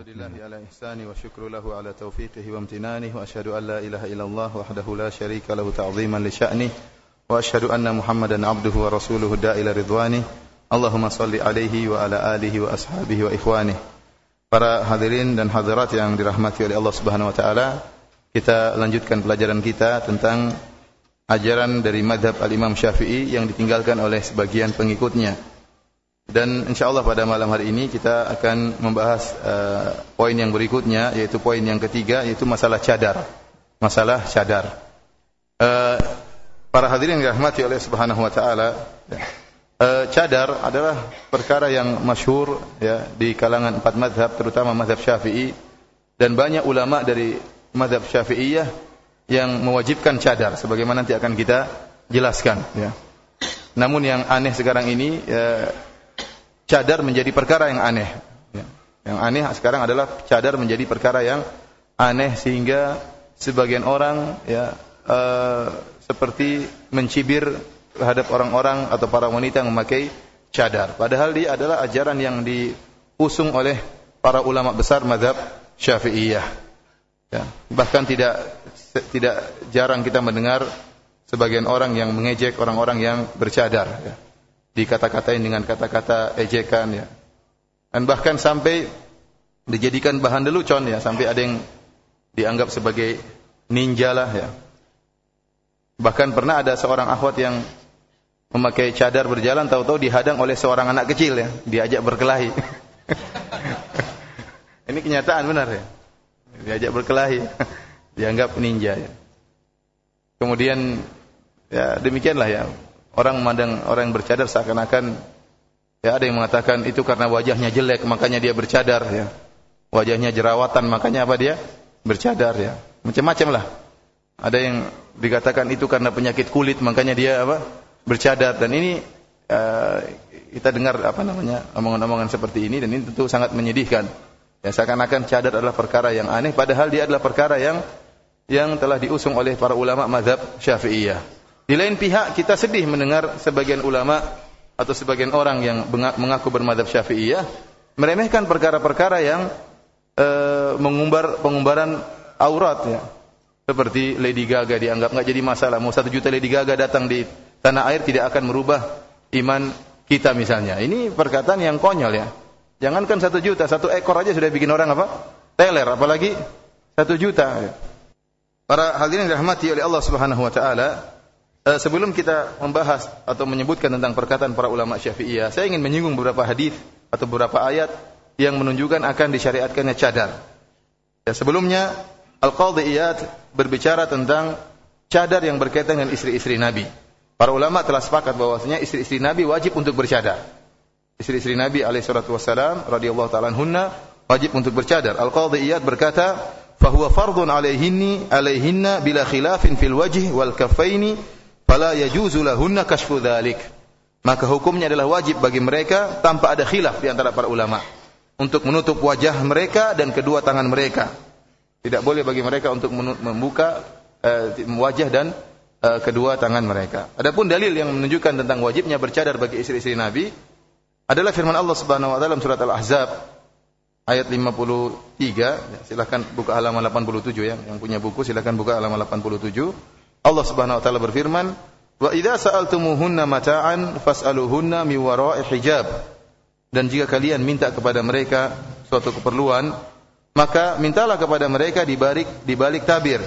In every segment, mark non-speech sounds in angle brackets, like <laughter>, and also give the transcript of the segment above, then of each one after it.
الحمد لله على إحسانه وشكر له على توفيقه وامتنانه وأشهد أن لا إله إلا الله وحده لا شريك له تعظيما لشأنه وأشهد أن محمدا عبده ورسوله الداء إلى رضوانه اللهم صل عليه وعلى آله وأصحابه وإخوانه Para hadirin dan hadirat yang dirahmati oleh Allah Subhanahu wa taala, kita lanjutkan pelajaran kita tentang ajaran dari madhab Al-Imam Syafi'i yang ditinggalkan oleh sebagian pengikutnya. Dan insyaallah pada malam hari ini kita akan membahas uh, poin yang berikutnya yaitu poin yang ketiga yaitu masalah cadar. Masalah cadar. Uh, para hadirin yang dirahmati oleh Subhanahu wa taala, uh, cadar adalah perkara yang masyhur ya di kalangan empat mazhab terutama mazhab Syafi'i dan banyak ulama dari mazhab Syafi'iyah yang mewajibkan cadar sebagaimana nanti akan kita jelaskan ya. Namun yang aneh sekarang ini cadar menjadi perkara yang aneh. Ya. Yang aneh sekarang adalah cadar menjadi perkara yang aneh sehingga sebagian orang ya uh, seperti mencibir terhadap orang-orang atau para wanita yang memakai cadar. Padahal dia adalah ajaran yang diusung oleh para ulama besar mazhab Syafi'iyah. Ya. Bahkan tidak tidak jarang kita mendengar sebagian orang yang mengejek orang-orang yang bercadar. Ya. Dikata-katain dengan kata-kata ejekan. Ya. Dan bahkan sampai dijadikan bahan lelucon ya, sampai ada yang dianggap sebagai ninja lah ya. Bahkan pernah ada seorang akhwat yang memakai cadar berjalan tahu-tahu dihadang oleh seorang anak kecil ya, diajak berkelahi. <laughs> Ini kenyataan benar ya. Diajak berkelahi, <laughs> dianggap ninja ya. Kemudian ya demikianlah ya. Orang memandang orang yang bercadar seakan-akan ya ada yang mengatakan itu karena wajahnya jelek makanya dia bercadar ya. Wajahnya jerawatan makanya apa dia? Bercadar ya. Macam-macam lah. Ada yang dikatakan itu karena penyakit kulit makanya dia apa? bercadar dan ini uh, kita dengar apa namanya omongan-omongan seperti ini dan ini tentu sangat menyedihkan. Ya seakan-akan cadar adalah perkara yang aneh padahal dia adalah perkara yang yang telah diusung oleh para ulama mazhab Syafi'iyah. Di lain pihak kita sedih mendengar sebagian ulama atau sebagian orang yang mengaku bermadhab Syafi'iyah meremehkan perkara-perkara yang uh, mengumbar pengumbaran aurat ya. Seperti Lady Gaga dianggap enggak jadi masalah. Mau satu juta Lady Gaga datang di tanah air tidak akan merubah iman kita misalnya. Ini perkataan yang konyol ya. Jangankan satu juta, satu ekor aja sudah bikin orang apa? Teler, apalagi satu juta. Para hadirin dirahmati oleh Allah Subhanahu Wa Taala, eh, sebelum kita membahas atau menyebutkan tentang perkataan para ulama Syafi'iyah, saya ingin menyinggung beberapa hadis atau beberapa ayat yang menunjukkan akan disyariatkannya cadar. Ya, sebelumnya Al-Qadhi berbicara tentang cadar yang berkaitan dengan istri-istri Nabi. Para ulama telah sepakat bahwasanya istri-istri Nabi wajib untuk bercadar. Istri-istri Nabi alaihi salatu wasalam radhiyallahu taala anhunna wajib untuk bercadar. Al-Qadhi Iyad berkata, "Fahuwa fardun alaihinni alaihinna bila khilafin fil wajh wal kaffaini fala yajuzu lahunna kashfu dzalik." Maka hukumnya adalah wajib bagi mereka tanpa ada khilaf di antara para ulama untuk menutup wajah mereka dan kedua tangan mereka. Tidak boleh bagi mereka untuk membuka uh, wajah dan uh, kedua tangan mereka. Adapun dalil yang menunjukkan tentang wajibnya bercadar bagi istri-istri Nabi adalah firman Allah Subhanahu wa taala dalam surat Al-Ahzab ayat 53. Ya, silakan buka halaman 87 ya. Yang punya buku silakan buka halaman 87. Allah Subhanahu wa taala berfirman, "Wa idza sa'altumuhunna mata'an fas'aluhunna min wara'i hijab." Dan jika kalian minta kepada mereka suatu keperluan, maka mintalah kepada mereka di balik di balik tabir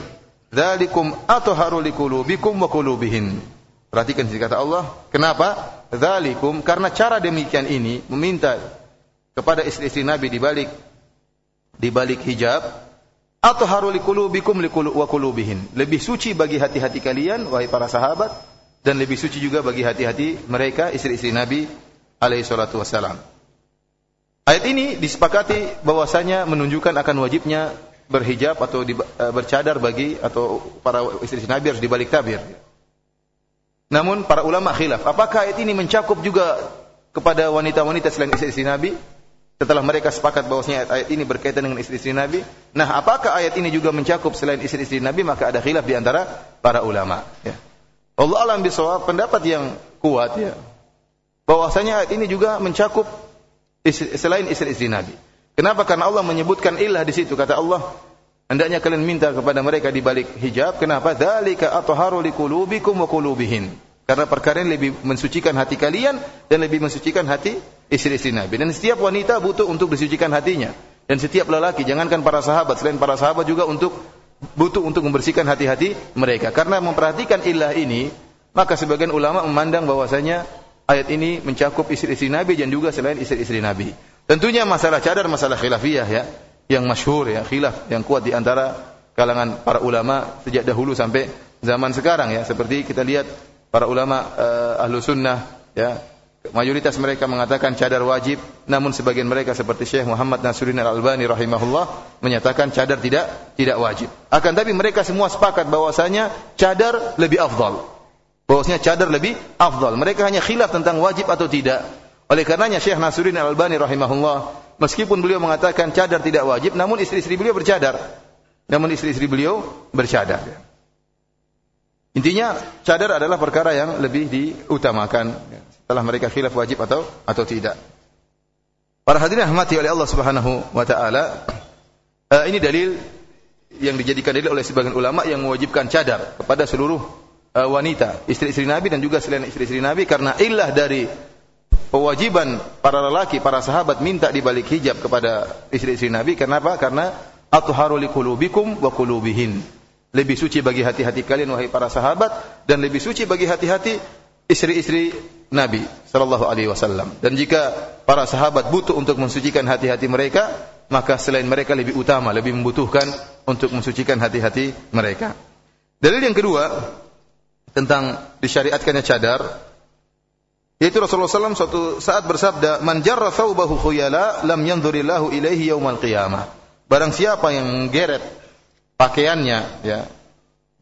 Dzalikum atharu liqulubikum wa qulubihin. Perhatikan sini kata Allah, kenapa? Dzalikum karena cara demikian ini meminta kepada istri-istri Nabi di balik di balik hijab atharu liqulubikum wa qulubihin. Lebih suci bagi hati-hati kalian wahai para sahabat dan lebih suci juga bagi hati-hati mereka istri-istri Nabi alaihi salatu. Ayat ini disepakati bahwasanya menunjukkan akan wajibnya berhijab atau di, uh, bercadar bagi atau para istri Nabi harus dibalik tabir. Namun para ulama khilaf, apakah ayat ini mencakup juga kepada wanita-wanita selain istri-istri Nabi? Setelah mereka sepakat bahwasanya ayat, ini berkaitan dengan istri-istri Nabi, nah apakah ayat ini juga mencakup selain istri-istri Nabi? Maka ada khilaf di antara para ulama. Ya. Allah alam bisawab pendapat yang kuat ya, bahwasanya ayat ini juga mencakup istri, selain istri-istri Nabi. Kenapa? Karena Allah menyebutkan ilah di situ. Kata Allah, hendaknya kalian minta kepada mereka di balik hijab. Kenapa? Dzalika atharu liqulubikum wa qulubihin. Karena perkara ini lebih mensucikan hati kalian dan lebih mensucikan hati istri-istri Nabi. Dan setiap wanita butuh untuk disucikan hatinya. Dan setiap lelaki, jangankan para sahabat, selain para sahabat juga untuk butuh untuk membersihkan hati-hati mereka. Karena memperhatikan ilah ini, maka sebagian ulama memandang bahwasanya ayat ini mencakup istri-istri Nabi dan juga selain istri-istri Nabi. Tentunya masalah cadar masalah khilafiyah ya, yang masyhur ya, khilaf yang kuat di antara kalangan para ulama sejak dahulu sampai zaman sekarang ya. Seperti kita lihat para ulama uh, ahlu sunnah ya, mayoritas mereka mengatakan cadar wajib, namun sebagian mereka seperti Syekh Muhammad Nasruddin Al-Albani rahimahullah menyatakan cadar tidak tidak wajib. Akan tapi mereka semua sepakat bahwasanya cadar lebih afdal. Bahwasanya cadar lebih afdal. Mereka hanya khilaf tentang wajib atau tidak. Oleh karenanya Syekh Nasruddin Al-Albani rahimahullah, meskipun beliau mengatakan cadar tidak wajib, namun istri-istri beliau bercadar. Namun istri-istri beliau bercadar. Intinya cadar adalah perkara yang lebih diutamakan setelah mereka khilaf wajib atau atau tidak. Para hadirin rahmati oleh Allah Subhanahu wa taala, uh, ini dalil yang dijadikan dalil oleh sebagian ulama yang mewajibkan cadar kepada seluruh uh, wanita, istri-istri Nabi dan juga selain istri-istri Nabi karena ilah dari kewajiban para lelaki, para sahabat minta di balik hijab kepada istri-istri Nabi. Kenapa? Karena atharu liqulubikum wa qulubihin. Lebih suci bagi hati-hati kalian wahai para sahabat dan lebih suci bagi hati-hati istri-istri Nabi sallallahu alaihi wasallam. Dan jika para sahabat butuh untuk mensucikan hati-hati mereka, maka selain mereka lebih utama, lebih membutuhkan untuk mensucikan hati-hati mereka. Dalil yang kedua tentang disyariatkannya cadar yaitu Rasulullah SAW suatu saat bersabda, "Man jarra thawbahu khuyala lam yanzurillahu ilaihi yaumal qiyamah." Barang siapa yang menggeret pakaiannya ya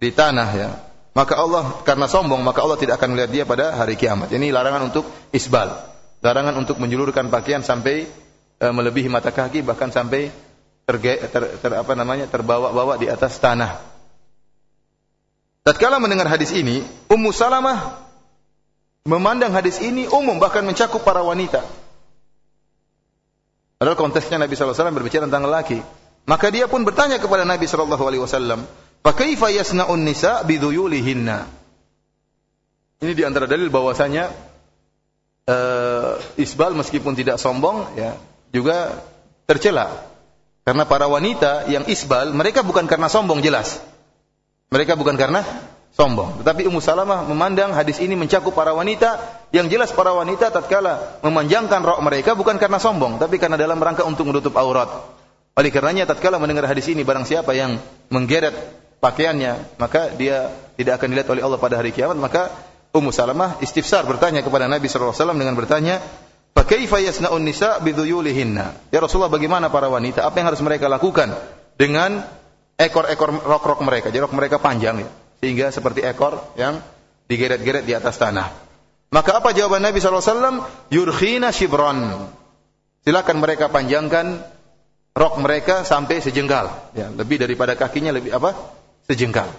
di tanah ya, maka Allah karena sombong maka Allah tidak akan melihat dia pada hari kiamat. Ini larangan untuk isbal. Larangan untuk menjulurkan pakaian sampai e, melebihi mata kaki bahkan sampai terge, ter, ter, apa namanya terbawa-bawa di atas tanah. Tatkala mendengar hadis ini, Ummu Salamah memandang hadis ini umum bahkan mencakup para wanita. Adalah konteksnya Nabi SAW berbicara tentang lelaki. Maka dia pun bertanya kepada Nabi SAW, "Fakaifa yasna'un nisa biduyulihinna?" Ini di antara dalil bahwasanya uh, isbal meskipun tidak sombong ya juga tercela. Karena para wanita yang isbal mereka bukan karena sombong jelas. Mereka bukan karena sombong. Tetapi Ummu Salamah memandang hadis ini mencakup para wanita yang jelas para wanita tatkala memanjangkan rok mereka bukan karena sombong, tapi karena dalam rangka untuk menutup aurat. Oleh karenanya tatkala mendengar hadis ini barang siapa yang menggeret pakaiannya, maka dia tidak akan dilihat oleh Allah pada hari kiamat, maka Ummu Salamah istifsar bertanya kepada Nabi sallallahu alaihi wasallam dengan bertanya, "Fa kaifa yasna'un nisa bidhuyulihinna?" Ya Rasulullah, bagaimana para wanita? Apa yang harus mereka lakukan dengan ekor-ekor rok-rok mereka? Jadi rok mereka panjang ya sehingga seperti ekor yang digeret-geret di atas tanah. Maka apa jawaban Nabi SAW? Yurkhina shibron. Silakan mereka panjangkan rok mereka sampai sejengkal. Ya, lebih daripada kakinya lebih apa? Sejengkal.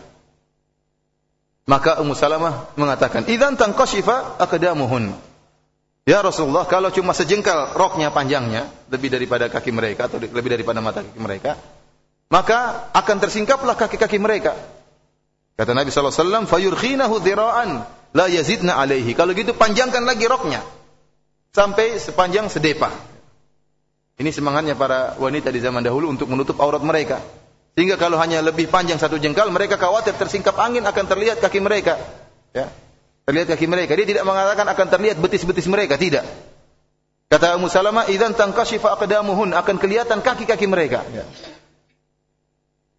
Maka Ummu Salamah mengatakan, "Idzan tanqashifa aqdamuhun." Ya Rasulullah, kalau cuma sejengkal roknya panjangnya, lebih daripada kaki mereka atau lebih daripada mata kaki mereka, maka akan tersingkaplah kaki-kaki mereka. Kata Nabi SAW, fayurkhinahu dhira'an la yazidna alaihi. Kalau gitu panjangkan lagi roknya. Sampai sepanjang sedepa. Ini semangatnya para wanita di zaman dahulu untuk menutup aurat mereka. Sehingga kalau hanya lebih panjang satu jengkal, mereka khawatir tersingkap angin akan terlihat kaki mereka. Ya. Terlihat kaki mereka. Dia tidak mengatakan akan terlihat betis-betis mereka. Tidak. Kata Ummu Salamah, "Idzan tangkashifa aqdamuhun" akan kelihatan kaki-kaki mereka. Ya.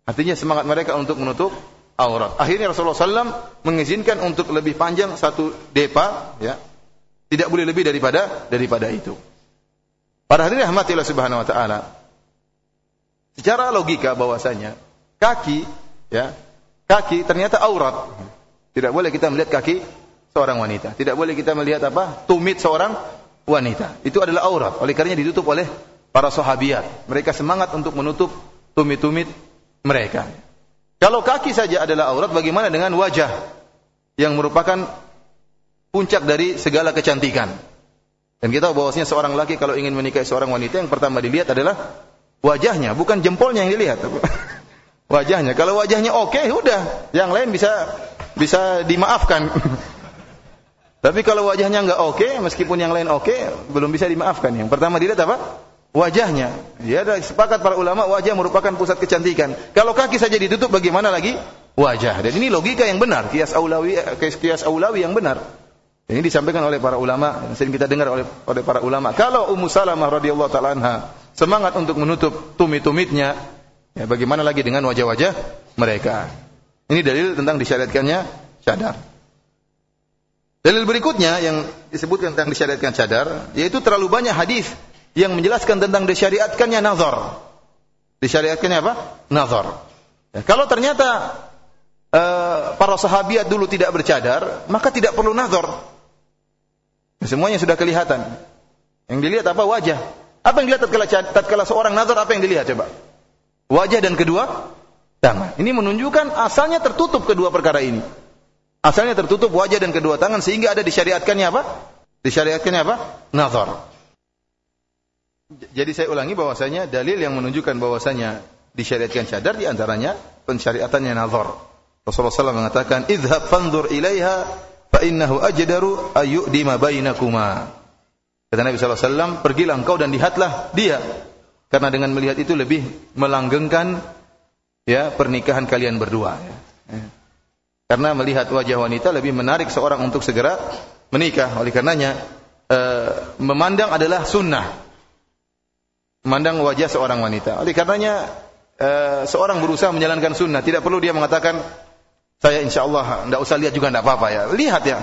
Artinya semangat mereka untuk menutup aurat. Akhirnya Rasulullah SAW mengizinkan untuk lebih panjang satu depa, ya, tidak boleh lebih daripada daripada itu. Pada hari ini rahmatillah subhanahu wa ta'ala. Secara logika bahwasanya kaki, ya, kaki ternyata aurat. Tidak boleh kita melihat kaki seorang wanita. Tidak boleh kita melihat apa? Tumit seorang wanita. Itu adalah aurat. Oleh karenanya ditutup oleh para sahabiat. Mereka semangat untuk menutup tumit-tumit mereka. Kalau kaki saja adalah aurat, bagaimana dengan wajah yang merupakan puncak dari segala kecantikan? Dan kita bahwasanya seorang laki kalau ingin menikahi seorang wanita yang pertama dilihat adalah wajahnya, bukan jempolnya yang dilihat. <laughs> wajahnya. Kalau wajahnya oke, okay, udah. Yang lain bisa bisa dimaafkan. <laughs> Tapi kalau wajahnya nggak oke, okay, meskipun yang lain oke, okay, belum bisa dimaafkan. Yang pertama dilihat apa? Wajahnya. Dia ada sepakat para ulama wajah merupakan pusat kecantikan. Kalau kaki saja ditutup, bagaimana lagi wajah? Dan ini logika yang benar, kias aulawi, kias aulawi yang benar. Ini disampaikan oleh para ulama, sering kita dengar oleh oleh para ulama. Kalau Ummu Salamah radhiyallahu taala anha semangat untuk menutup tumit-tumitnya, ya bagaimana lagi dengan wajah-wajah mereka? Ini dalil tentang disyariatkannya cadar. Dalil berikutnya yang disebutkan tentang disyariatkan cadar, yaitu terlalu banyak hadis yang menjelaskan tentang disyariatkannya nazar. Disyariatkannya apa? Nazar. Ya, kalau ternyata uh, para sahabiat dulu tidak bercadar, maka tidak perlu nazar. Ya, semuanya sudah kelihatan. Yang dilihat apa? Wajah. Apa yang dilihat tatkala, tatkala seorang nazar apa yang dilihat coba? Wajah dan kedua tangan. Ini menunjukkan asalnya tertutup kedua perkara ini. Asalnya tertutup wajah dan kedua tangan sehingga ada disyariatkannya apa? Disyariatkannya apa? Nazar. Jadi saya ulangi bahwasanya dalil yang menunjukkan bahwasanya disyariatkan cadar di antaranya pensyariatannya nazar. Rasulullah SAW mengatakan, "Idhab fanzur ilaiha fa innahu ajdaru ayyudima bainakuma." Kata Nabi SAW, pergilah engkau dan lihatlah dia. Karena dengan melihat itu lebih melanggengkan ya pernikahan kalian berdua. Ya. Karena melihat wajah wanita lebih menarik seorang untuk segera menikah. Oleh karenanya, e, memandang adalah sunnah. Memandang wajah seorang wanita. Oleh karenanya, e, seorang berusaha menjalankan sunnah. Tidak perlu dia mengatakan, saya insya Allah tidak usah lihat juga tidak apa-apa ya. Lihat ya.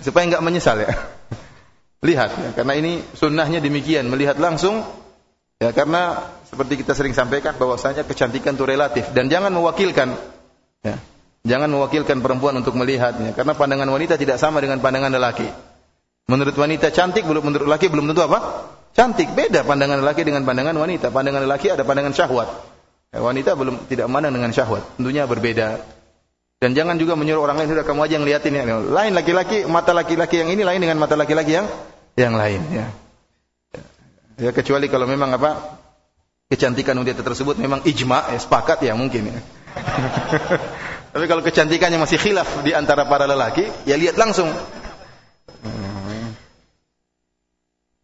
Supaya nggak menyesal ya. <laughs> Lihat ya. Karena ini sunnahnya demikian. Melihat langsung. Ya, karena seperti kita sering sampaikan bahwasanya kecantikan itu relatif. Dan jangan mewakilkan. Ya. Jangan mewakilkan perempuan untuk melihatnya karena pandangan wanita tidak sama dengan pandangan lelaki. Menurut wanita cantik belum menurut laki belum tentu apa? Cantik. Beda pandangan lelaki dengan pandangan wanita. Pandangan lelaki ada pandangan syahwat. Ya, wanita belum tidak mana dengan syahwat. Tentunya berbeda. Dan jangan juga menyuruh orang lain sudah kamu aja yang lihatin ya. Lain laki-laki, mata laki-laki yang ini lain dengan mata laki-laki yang yang lain ya. Ya kecuali kalau memang apa kecantikan wanita tersebut memang ijma ya sepakat ya mungkin ya. <laughs> Tapi kalau kecantikannya masih khilaf di antara para lelaki, ya lihat langsung.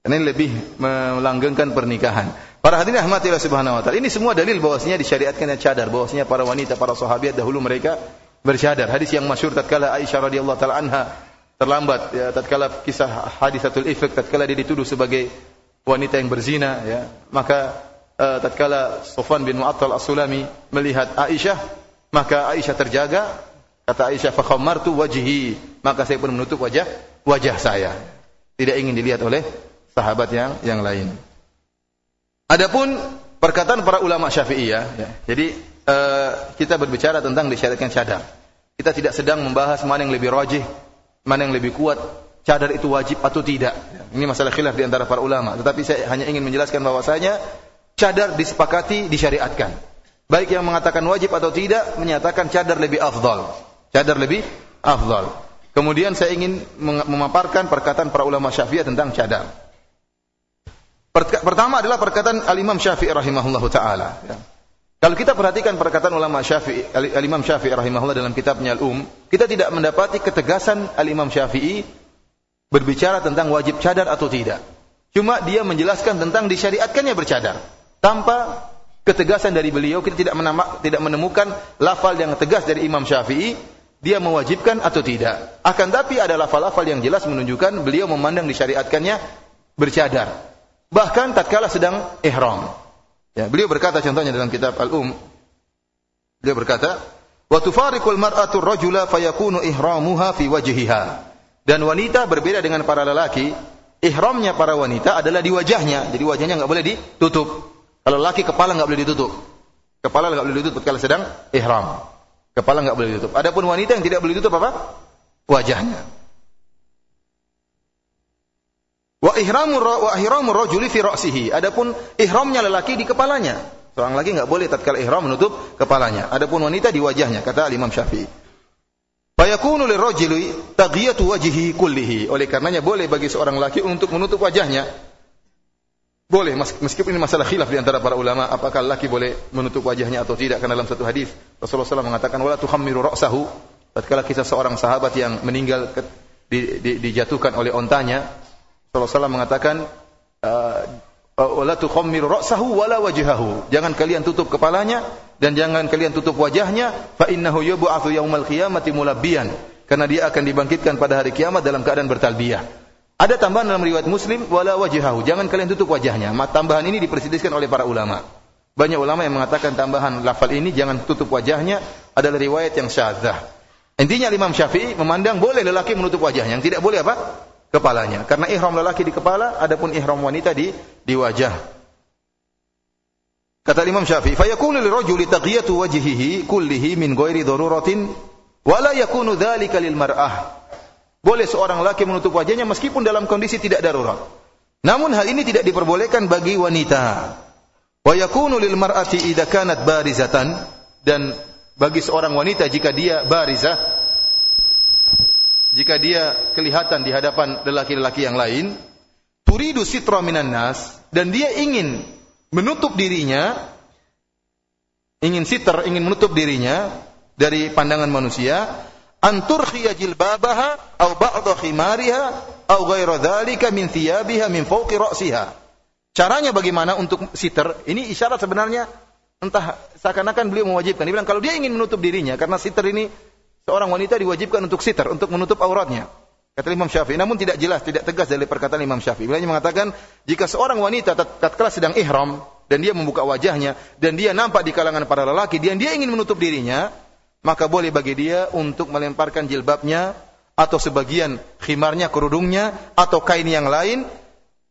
Ini lebih melanggengkan pernikahan. Para hadirin rahmatillah subhanahu wa ta'ala. Ini semua dalil bahwasanya disyariatkannya cadar. Bahwasanya para wanita, para sahabat dahulu mereka bercadar. Hadis yang masyhur tatkala Aisyah radhiyallahu taala anha terlambat ya tatkala kisah hadisatul ifk tatkala dia dituduh sebagai wanita yang berzina ya maka uh, tatkala Sofwan bin Mu'attal As-Sulami melihat Aisyah maka Aisyah terjaga. Kata Aisyah, "Fakhammartu wajhi." Maka saya pun menutup wajah wajah saya. Tidak ingin dilihat oleh sahabat yang yang lain. Adapun perkataan para ulama Syafi'iyah, ya. Jadi uh, kita berbicara tentang disyariatkan cadar. Kita tidak sedang membahas mana yang lebih rajih, mana yang lebih kuat, cadar itu wajib atau tidak. Ini masalah khilaf di antara para ulama. Tetapi saya hanya ingin menjelaskan bahwasanya cadar disepakati disyariatkan. Baik yang mengatakan wajib atau tidak menyatakan cadar lebih afdal. Cadar lebih afdal. Kemudian saya ingin memaparkan perkataan para ulama Syafi'i tentang cadar. Pertama adalah perkataan Al-Imam Syafi'i rahimahullahu taala. Kalau kita perhatikan perkataan ulama Syafi'i, Al-Imam Syafi'i rahimahullah dalam kitabnya Al-Um, kita tidak mendapati ketegasan Al-Imam Syafi'i berbicara tentang wajib cadar atau tidak. Cuma dia menjelaskan tentang disyariatkannya bercadar tanpa ketegasan dari beliau kita tidak tidak menemukan lafal yang tegas dari Imam Syafi'i dia mewajibkan atau tidak. Akan tapi ada lafal-lafal yang jelas menunjukkan beliau memandang disyariatkannya bercadar. Bahkan tatkala sedang ihram. Ya, beliau berkata contohnya dalam kitab Al-Um. Beliau berkata, "Wa tufariqul mar'atu rajula fayakunu ihramuha fi wajhiha." Dan wanita berbeda dengan para lelaki, ihramnya para wanita adalah di wajahnya. Jadi wajahnya enggak boleh ditutup. Kalau laki kepala nggak boleh ditutup. Kepala nggak boleh ditutup kalau sedang ihram. Kepala nggak boleh ditutup. Adapun wanita yang tidak boleh ditutup apa? Wajahnya. Wa ihramu wa ihramu rajuli fi ra'sihi. Adapun ihramnya lelaki di kepalanya. Seorang lagi nggak boleh tatkala ihram menutup kepalanya. Adapun wanita di wajahnya kata Imam Syafi'i. Fayakunu lirrajuli taghyatu wajhihi kullihi. Oleh karenanya boleh bagi seorang laki untuk menutup wajahnya. Boleh meskipun ini masalah khilaf di antara para ulama apakah laki boleh menutup wajahnya atau tidak karena dalam satu hadis Rasulullah SAW mengatakan wala tuhammiru ra'sahu tatkala kisah seorang sahabat yang meninggal di, di, dijatuhkan oleh ontanya SAW mengatakan uh, wala tukhammiru ra'sahu wala wajhahu. Jangan kalian tutup kepalanya dan jangan kalian tutup wajahnya fa innahu yub'atsu yaumal qiyamati mulabbiyan. Karena dia akan dibangkitkan pada hari kiamat dalam keadaan bertalbiyah. Ada tambahan dalam riwayat Muslim wala wajhahu. Jangan kalian tutup wajahnya. Tambahan ini diperselisihkan oleh para ulama. Banyak ulama yang mengatakan tambahan lafal ini jangan tutup wajahnya adalah riwayat yang syadzah. Intinya Imam Syafi'i memandang boleh lelaki menutup wajahnya. Yang tidak boleh apa? Kepalanya. Karena ihram lelaki di kepala, adapun ihram wanita di di wajah. Kata Imam Syafi'i, "Fayakunu lirajuli taqiyatu wajhihi kullihi min ghairi daruratin wa la yakunu dzalika lil mar'ah." Boleh seorang laki menutup wajahnya meskipun dalam kondisi tidak darurat. Namun hal ini tidak diperbolehkan bagi wanita. Wa yakunu lil mar'ati idza kanat barizatan dan bagi seorang wanita jika dia barizah jika dia kelihatan di hadapan lelaki-lelaki yang lain, turidu sitra minan nas dan dia ingin menutup dirinya ingin sitr, ingin menutup dirinya dari pandangan manusia, antur khiya jilbabaha au ba'dha khimariha au ghairu dzalika min thiyabiha min fawqi ra'siha. Caranya bagaimana untuk sitr? Ini isyarat sebenarnya entah seakan-akan beliau mewajibkan. Dia bilang kalau dia ingin menutup dirinya karena sitr ini seorang wanita diwajibkan untuk sitar, untuk menutup auratnya. Kata Imam Syafi'i, namun tidak jelas, tidak tegas dari perkataan Imam Syafi'i. Beliau mengatakan, jika seorang wanita tatkala sedang ihram dan dia membuka wajahnya dan dia nampak di kalangan para lelaki dan dia ingin menutup dirinya, maka boleh bagi dia untuk melemparkan jilbabnya atau sebagian khimarnya, kerudungnya atau kain yang lain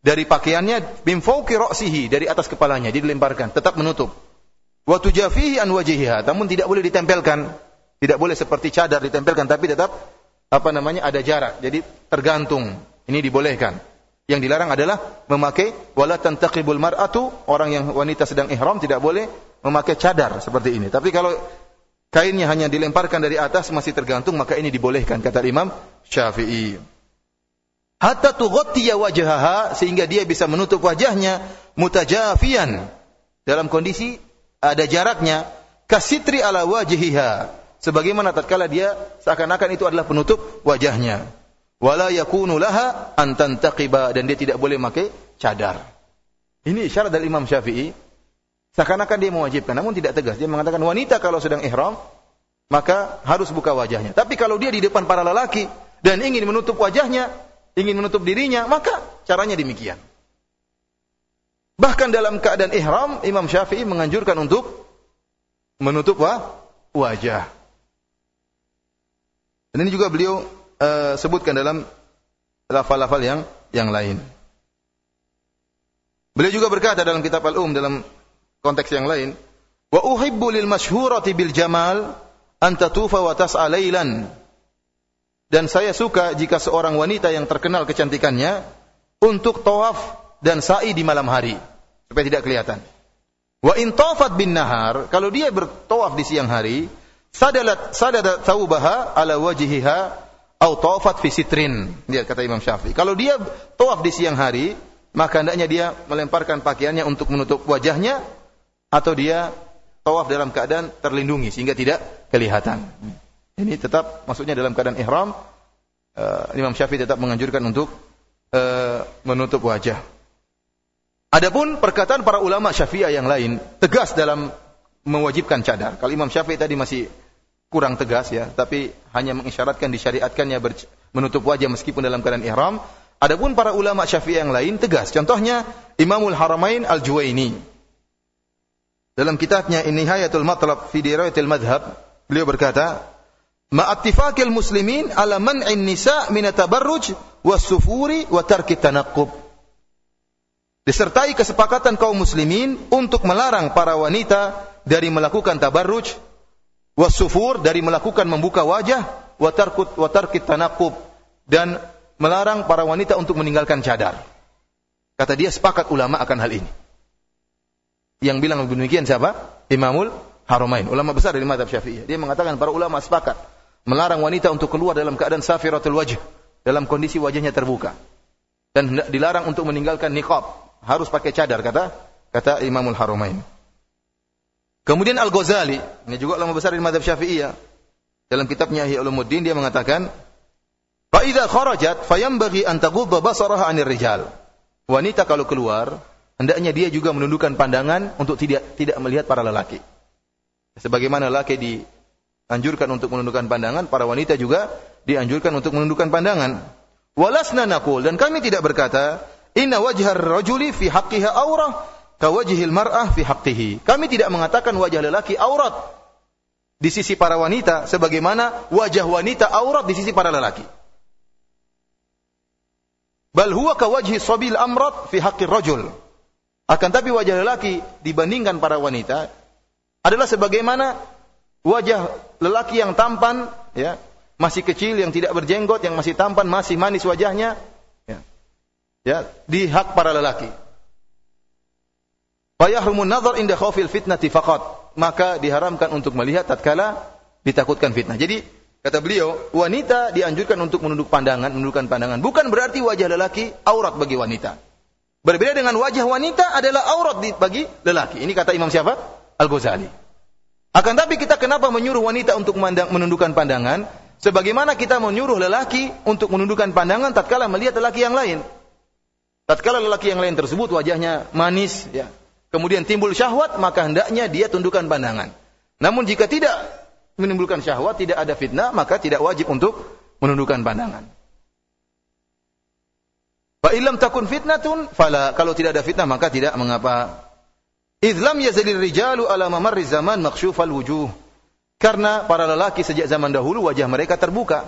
dari pakaiannya bim fauqi ra'sihi dari atas kepalanya dilemparkan, tetap menutup. Wa tujafihi an wajhiha, namun tidak boleh ditempelkan tidak boleh seperti cadar ditempelkan tapi tetap apa namanya ada jarak. Jadi tergantung. Ini dibolehkan. Yang dilarang adalah memakai wala tantaqibul mar'atu, orang yang wanita sedang ihram tidak boleh memakai cadar seperti ini. Tapi kalau kainnya hanya dilemparkan dari atas masih tergantung maka ini dibolehkan kata Imam Syafi'i. Hatta tughtiya wajhaha sehingga dia bisa menutup wajahnya mutajafian dalam kondisi ada jaraknya kasitri ala wajhiha sebagaimana tatkala dia seakan-akan itu adalah penutup wajahnya. Wala yakunu laha an tantaqiba dan dia tidak boleh pakai cadar. Ini syarat dari Imam Syafi'i. Seakan-akan dia mewajibkan, namun tidak tegas. Dia mengatakan wanita kalau sedang ihram maka harus buka wajahnya. Tapi kalau dia di depan para lelaki dan ingin menutup wajahnya, ingin menutup dirinya, maka caranya demikian. Bahkan dalam keadaan ihram, Imam Syafi'i menganjurkan untuk menutup wajah. Dan ini juga beliau uh, sebutkan dalam lafal-lafal yang yang lain. Beliau juga berkata dalam kitab Al-Um dalam konteks yang lain, "Wa uhibbu lil masyhurati bil jamal an tatufa wa tas'a lailan." Dan saya suka jika seorang wanita yang terkenal kecantikannya untuk tawaf dan sa'i di malam hari supaya tidak kelihatan. Wa in tawafat bin nahar, kalau dia bertawaf di siang hari, sadalat sadadat thawbaha ala wajhiha au tawafat fi sitrin. Lihat kata Imam Syafi'i. Kalau dia tawaf di siang hari, maka hendaknya dia melemparkan pakaiannya untuk menutup wajahnya atau dia tawaf dalam keadaan terlindungi sehingga tidak kelihatan. Ini tetap maksudnya dalam keadaan ihram uh, Imam Syafi'i tetap menganjurkan untuk uh, menutup wajah. Adapun perkataan para ulama Syafi'iyah yang lain tegas dalam mewajibkan cadar. Kalau Imam Syafi'i tadi masih kurang tegas ya, tapi hanya mengisyaratkan disyariatkannya menutup wajah meskipun dalam keadaan ihram. Adapun para ulama Syafi'i yang lain tegas. Contohnya Imamul Haramain Al-Juwaini. Dalam kitabnya Nihayatul Matlab fi Dirayatil Madhab, beliau berkata, "Ma'attifaqil muslimin ala man'in nisa' min tabarruj was-sufuri wa tarki tanaqqub." Disertai kesepakatan kaum muslimin untuk melarang para wanita dari melakukan tabarruj, wasufur dari melakukan membuka wajah, watarkut watarkit tanakub dan melarang para wanita untuk meninggalkan cadar. Kata dia sepakat ulama akan hal ini. Yang bilang demikian siapa? Imamul Haramain, ulama besar dari madhab Syafi'iyah. Dia mengatakan para ulama sepakat melarang wanita untuk keluar dalam keadaan safiratul wajh, dalam kondisi wajahnya terbuka. Dan dilarang untuk meninggalkan niqab, harus pakai cadar kata kata Imamul Haramain. Kemudian Al-Ghazali, ini juga ulama besar di mazhab Syafi'iyah. Dalam kitabnya Ihya Ulumuddin dia mengatakan, "Fa kharajat fayanbaghi an taghudda basaraha 'anil rijal." Wanita kalau keluar, hendaknya dia juga menundukkan pandangan untuk tidak tidak melihat para lelaki. Sebagaimana lelaki dianjurkan untuk menundukkan pandangan, para wanita juga dianjurkan untuk menundukkan pandangan. Walasna naqul dan kami tidak berkata, "Inna wajhar rajuli fi haqqiha aurah kawajhil mar'ah fi haqqihi." Kami tidak mengatakan wajah lelaki aurat di sisi para wanita sebagaimana wajah wanita aurat di sisi para lelaki. Bal huwa kawajhi sabil amrat fi haqqir rajul. Akan tapi wajah lelaki dibandingkan para wanita adalah sebagaimana wajah lelaki yang tampan ya masih kecil yang tidak berjenggot yang masih tampan masih manis wajahnya ya, ya di hak para lelaki Fayahrumun nazar inda khawfil fitnati faqat. Maka diharamkan untuk melihat tatkala ditakutkan fitnah. Jadi kata beliau, wanita dianjurkan untuk menunduk pandangan, menundukkan pandangan. Bukan berarti wajah lelaki aurat bagi wanita. Berbeda dengan wajah wanita adalah aurat bagi lelaki. Ini kata Imam siapa? Al-Ghazali. Akan tapi kita kenapa menyuruh wanita untuk menundukkan pandangan? Sebagaimana kita menyuruh lelaki untuk menundukkan pandangan tatkala melihat lelaki yang lain. Tatkala lelaki yang lain tersebut wajahnya manis, ya, kemudian timbul syahwat, maka hendaknya dia tundukkan pandangan. Namun jika tidak menimbulkan syahwat, tidak ada fitnah, maka tidak wajib untuk menundukkan pandangan. Fa illam takun fitnatun fala kalau tidak ada fitnah maka tidak mengapa. Idlam yazalil rijalu ala mamarri zaman maksyufal wujuh. Karena para lelaki sejak zaman dahulu wajah mereka terbuka.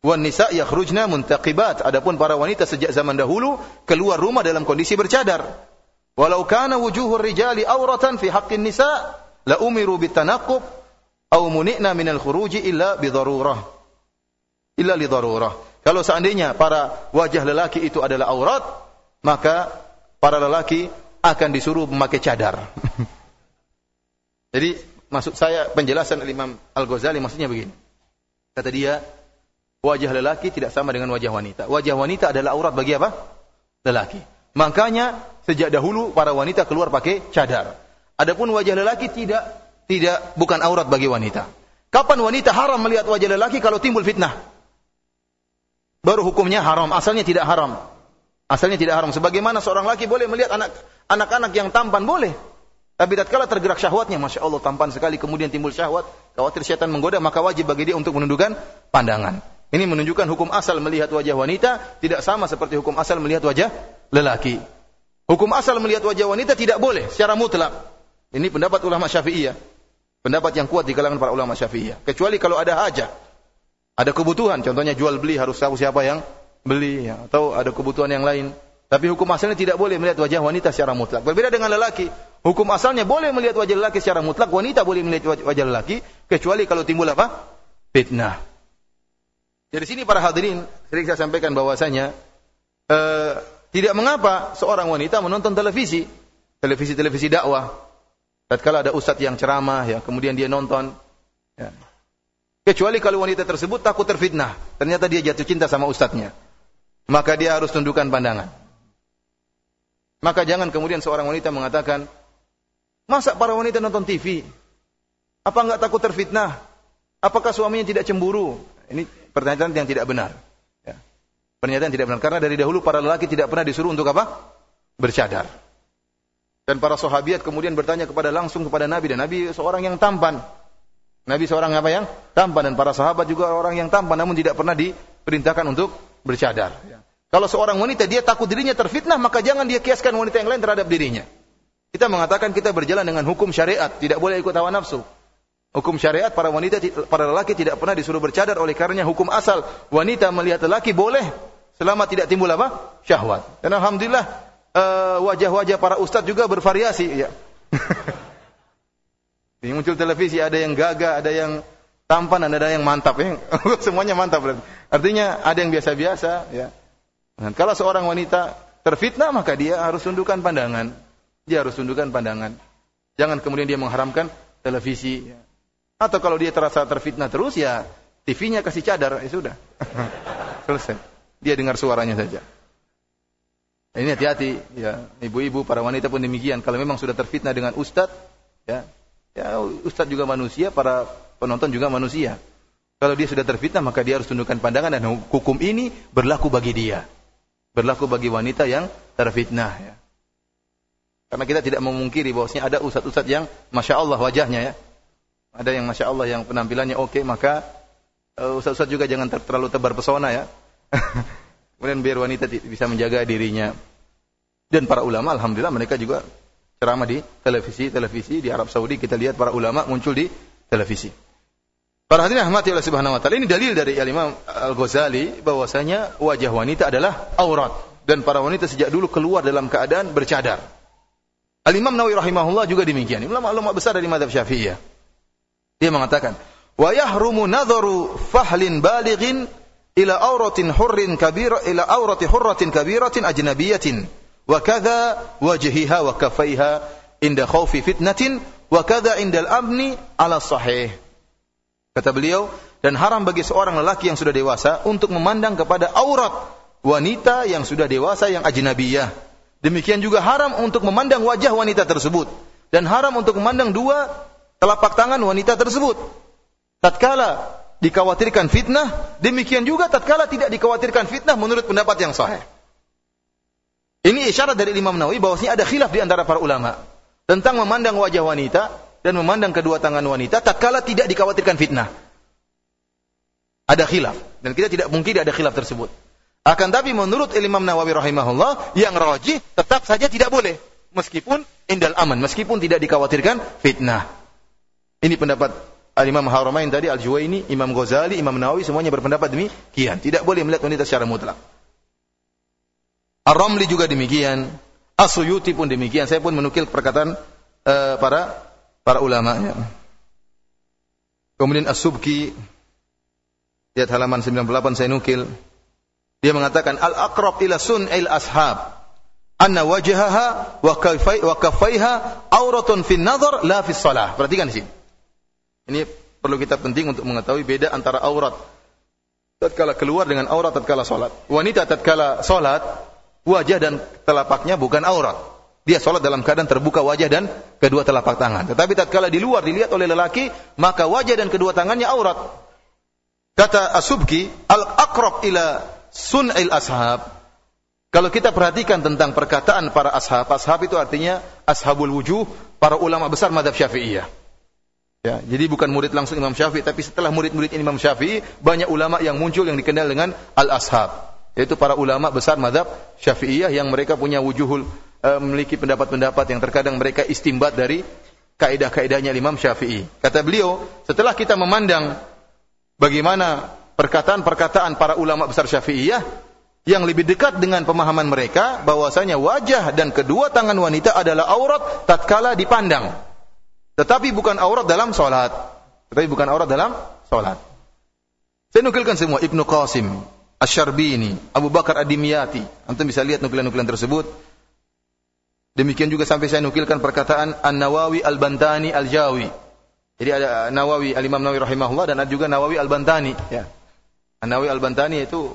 Wan nisa yakhrujna muntaqibat. Adapun para wanita sejak zaman dahulu keluar rumah dalam kondisi bercadar. Walau kana wujuhur rijali auratan fi haqqin nisa la umiru bitanaqqub aw muni'na minal khuruji illa bidarurah. Illa li darurah. Kalau seandainya para wajah lelaki itu adalah aurat, maka para lelaki akan disuruh memakai cadar. <laughs> Jadi maksud saya penjelasan Imam Al-Ghazali maksudnya begini. Kata dia, wajah lelaki tidak sama dengan wajah wanita. Wajah wanita adalah aurat bagi apa? Lelaki. Makanya sejak dahulu para wanita keluar pakai cadar. Adapun wajah lelaki tidak tidak bukan aurat bagi wanita. Kapan wanita haram melihat wajah lelaki kalau timbul fitnah? Baru hukumnya haram, asalnya tidak haram. Asalnya tidak haram. Sebagaimana seorang laki boleh melihat anak anak-anak yang tampan boleh. Tapi tatkala tergerak syahwatnya, masya Allah tampan sekali, kemudian timbul syahwat, khawatir setan menggoda, maka wajib bagi dia untuk menundukkan pandangan. Ini menunjukkan hukum asal melihat wajah wanita tidak sama seperti hukum asal melihat wajah lelaki. Hukum asal melihat wajah wanita tidak boleh secara mutlak. Ini pendapat ulama Syafi'iyah. Pendapat yang kuat di kalangan para ulama Syafi'iyah. Kecuali kalau ada hajat. Ada kebutuhan, contohnya jual beli harus tahu siapa yang beli ya. atau ada kebutuhan yang lain. Tapi hukum asalnya tidak boleh melihat wajah wanita secara mutlak. Berbeda dengan lelaki. Hukum asalnya boleh melihat wajah lelaki secara mutlak, wanita boleh melihat wajah lelaki kecuali kalau timbul apa? Fitnah. Dari sini para hadirin sering saya sampaikan bahwasanya eh, tidak mengapa seorang wanita menonton televisi, televisi-televisi dakwah. Tatkala ada ustadz yang ceramah, ya, kemudian dia nonton. Ya. Kecuali kalau wanita tersebut takut terfitnah, ternyata dia jatuh cinta sama ustadznya, maka dia harus tundukkan pandangan. Maka jangan kemudian seorang wanita mengatakan, masa para wanita nonton TV? Apa enggak takut terfitnah? Apakah suaminya tidak cemburu? Ini pernyataan yang tidak benar. Pernyataan tidak benar karena dari dahulu para lelaki tidak pernah disuruh untuk apa? Bercadar. Dan para sahabiat kemudian bertanya kepada langsung kepada Nabi dan Nabi seorang yang tampan. Nabi seorang apa yang tampan dan para sahabat juga orang yang tampan namun tidak pernah diperintahkan untuk bercadar. Ya. Kalau seorang wanita dia takut dirinya terfitnah maka jangan dia kiaskan wanita yang lain terhadap dirinya. Kita mengatakan kita berjalan dengan hukum syariat, tidak boleh ikut hawa nafsu. Hukum syariat para wanita para lelaki tidak pernah disuruh bercadar oleh karenanya hukum asal wanita melihat lelaki boleh selama tidak timbul apa? syahwat. Dan alhamdulillah eh, wajah-wajah para ustadz juga bervariasi ya. <laughs> Ini muncul televisi ada yang gagah, ada yang tampan, ada yang mantap ya. <laughs> Semuanya mantap berarti. Artinya ada yang biasa-biasa ya. Dan kalau seorang wanita terfitnah maka dia harus tundukkan pandangan. Dia harus tundukkan pandangan. Jangan kemudian dia mengharamkan televisi ya. Atau kalau dia terasa terfitnah terus ya TV-nya kasih cadar, ya sudah. <laughs> Selesai. Dia dengar suaranya saja. Ini hati-hati ya, ibu-ibu para wanita pun demikian. Kalau memang sudah terfitnah dengan ustadz, ya, ya ustadz juga manusia, para penonton juga manusia. Kalau dia sudah terfitnah maka dia harus tundukkan pandangan dan hukum ini berlaku bagi dia. Berlaku bagi wanita yang terfitnah ya. Karena kita tidak memungkiri bahwasanya ada ustadz-ustadz yang masya Allah wajahnya ya. Ada yang masya Allah yang penampilannya oke, maka uh, ustadz-ustadz juga jangan terlalu tebar pesona ya. <laughs> Kemudian biar wanita bisa menjaga dirinya. Dan para ulama, alhamdulillah mereka juga ceramah di televisi, televisi di Arab Saudi kita lihat para ulama muncul di televisi. Para hadirin rahmati Allah Subhanahu wa taala, ini dalil dari Imam Al-Ghazali bahwasanya wajah wanita adalah aurat dan para wanita sejak dulu keluar dalam keadaan bercadar. Al-Imam Nawawi rahimahullah juga demikian. Ulama-ulama besar dari mazhab Syafi'iyah. Dia mengatakan, "Wa yahrumu nadharu fahlin balighin ila auratin hurrin kabira ila aurati hurratin kabiratin ajnabiyatin. Wa kadza wajhiha wa kafaiha inda khaufi fitnatin wa kadza inda al-amni ala sahih. Kata beliau dan haram bagi seorang lelaki yang sudah dewasa untuk memandang kepada aurat wanita yang sudah dewasa yang ajnabiyah. Demikian juga haram untuk memandang wajah wanita tersebut. Dan haram untuk memandang dua telapak tangan wanita tersebut tatkala dikhawatirkan fitnah, demikian juga tatkala tidak dikhawatirkan fitnah menurut pendapat yang sahih. Ini isyarat dari Imam Nawawi bahwasanya ada khilaf di antara para ulama tentang memandang wajah wanita dan memandang kedua tangan wanita tatkala tidak dikhawatirkan fitnah. Ada khilaf dan kita tidak mungkin ada khilaf tersebut. Akan tapi menurut Imam Nawawi rahimahullah yang rajih tetap saja tidak boleh meskipun indal aman, meskipun tidak dikhawatirkan fitnah. Ini pendapat Al-Imam Haramain tadi, Al-Juwaini, Imam Ghazali, Imam Nawawi semuanya berpendapat demikian. Tidak boleh melihat wanita secara mutlak. Ar-Ramli juga demikian. As-Suyuti pun demikian. Saya pun menukil perkataan uh, para para ulama. Ya. Kemudian As-Subki lihat halaman 98 saya nukil. Dia mengatakan al-aqrab ila sun'il ashab anna wajhaha wa kaffaiha auratun fi nadhar la fi salah. Perhatikan di sini. Ini perlu kita penting untuk mengetahui beda antara aurat tatkala keluar dengan aurat tatkala salat. Wanita tatkala salat, wajah dan telapaknya bukan aurat. Dia salat dalam keadaan terbuka wajah dan kedua telapak tangan. Tetapi tatkala di luar dilihat oleh lelaki, maka wajah dan kedua tangannya aurat. Kata Asubki, al-aqrab ila sun'il ashab. Kalau kita perhatikan tentang perkataan para ashab, ashab itu artinya ashabul wujuh, para ulama besar madhab syafi'iyah. Ya, jadi bukan murid langsung Imam Syafi'i, tapi setelah murid-murid Imam Syafi'i, banyak ulama yang muncul yang dikenal dengan al-ashab. Yaitu para ulama besar madhab Syafi'iyah yang mereka punya wujuhul, e, memiliki pendapat-pendapat yang terkadang mereka istimbat dari kaidah-kaidahnya Imam Syafi'i. Kata beliau, setelah kita memandang bagaimana perkataan-perkataan para ulama besar Syafi'iyah yang lebih dekat dengan pemahaman mereka bahwasanya wajah dan kedua tangan wanita adalah aurat tatkala dipandang. Tetapi bukan aurat dalam solat. Tetapi bukan aurat dalam solat. Saya nukilkan semua Ibnu Qasim, Asy-Syarbini, Abu Bakar Ad-Dimyati. Antum bisa lihat nukilan-nukilan tersebut. Demikian juga sampai saya nukilkan perkataan An-Nawawi Al-Bantani Al-Jawi. Jadi ada Nawawi Al-Imam Nawawi rahimahullah dan ada juga Nawawi Al-Bantani, ya. An-Nawawi Al-Bantani itu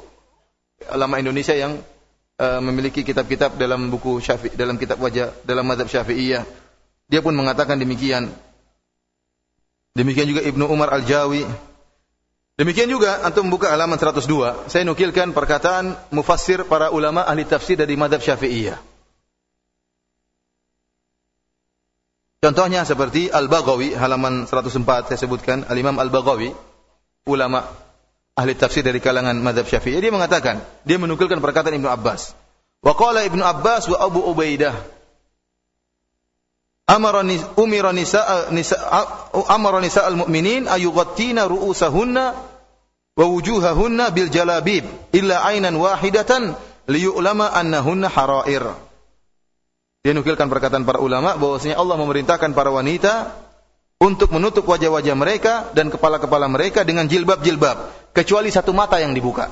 ulama Indonesia yang uh, memiliki kitab-kitab dalam buku Syafi'i dalam kitab wajah dalam mazhab Syafi'iyah dia pun mengatakan demikian. Demikian juga Ibnu Umar Al-Jawi. Demikian juga antum buka halaman 102. Saya nukilkan perkataan mufassir para ulama ahli tafsir dari madhab Syafi'iyah. Contohnya seperti Al-Baghawi halaman 104 saya sebutkan Al-Imam Al-Baghawi ulama ahli tafsir dari kalangan madhab Syafi'iyah dia mengatakan dia menukilkan perkataan Ibnu Abbas. Wa qala Ibnu Abbas wa Abu Ubaidah amara umira nisa al-mu'minin ayughattina ru'usahunna wa wujuhahunna bil jalabib illa ainan wahidatan liyu'lama annahunna harair. Dia nukilkan perkataan para ulama bahwasanya Allah memerintahkan para wanita untuk menutup wajah-wajah mereka dan kepala-kepala mereka dengan jilbab-jilbab kecuali satu mata yang dibuka.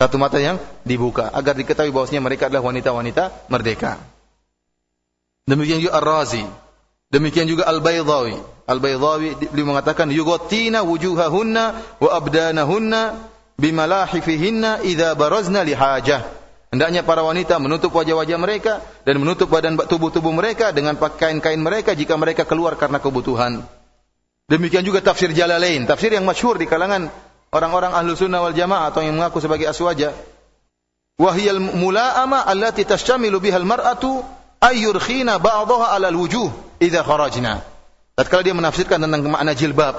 Satu mata yang dibuka agar diketahui bahwasanya mereka adalah wanita-wanita merdeka. Demikian juga Ar-Razi. Demikian juga Al-Baydhawi. Al-Baydhawi beliau mengatakan yughattina wujuhahunna wa abdanahunna bimalahifihinna idza barazna lihajah. Hendaknya para wanita menutup wajah-wajah mereka dan menutup badan tubuh-tubuh mereka dengan pakaian-kain mereka jika mereka keluar karena kebutuhan. Demikian juga tafsir Jalalain, tafsir yang masyhur di kalangan orang-orang ahlu sunnah wal jamaah atau yang mengaku sebagai aswaja. Wahiyal mula'ama allati tashtamilu bihal mar'atu ayyurkhina ba'daha 'ala al-wujuh idza kharajna. Tatkala dia menafsirkan tentang makna jilbab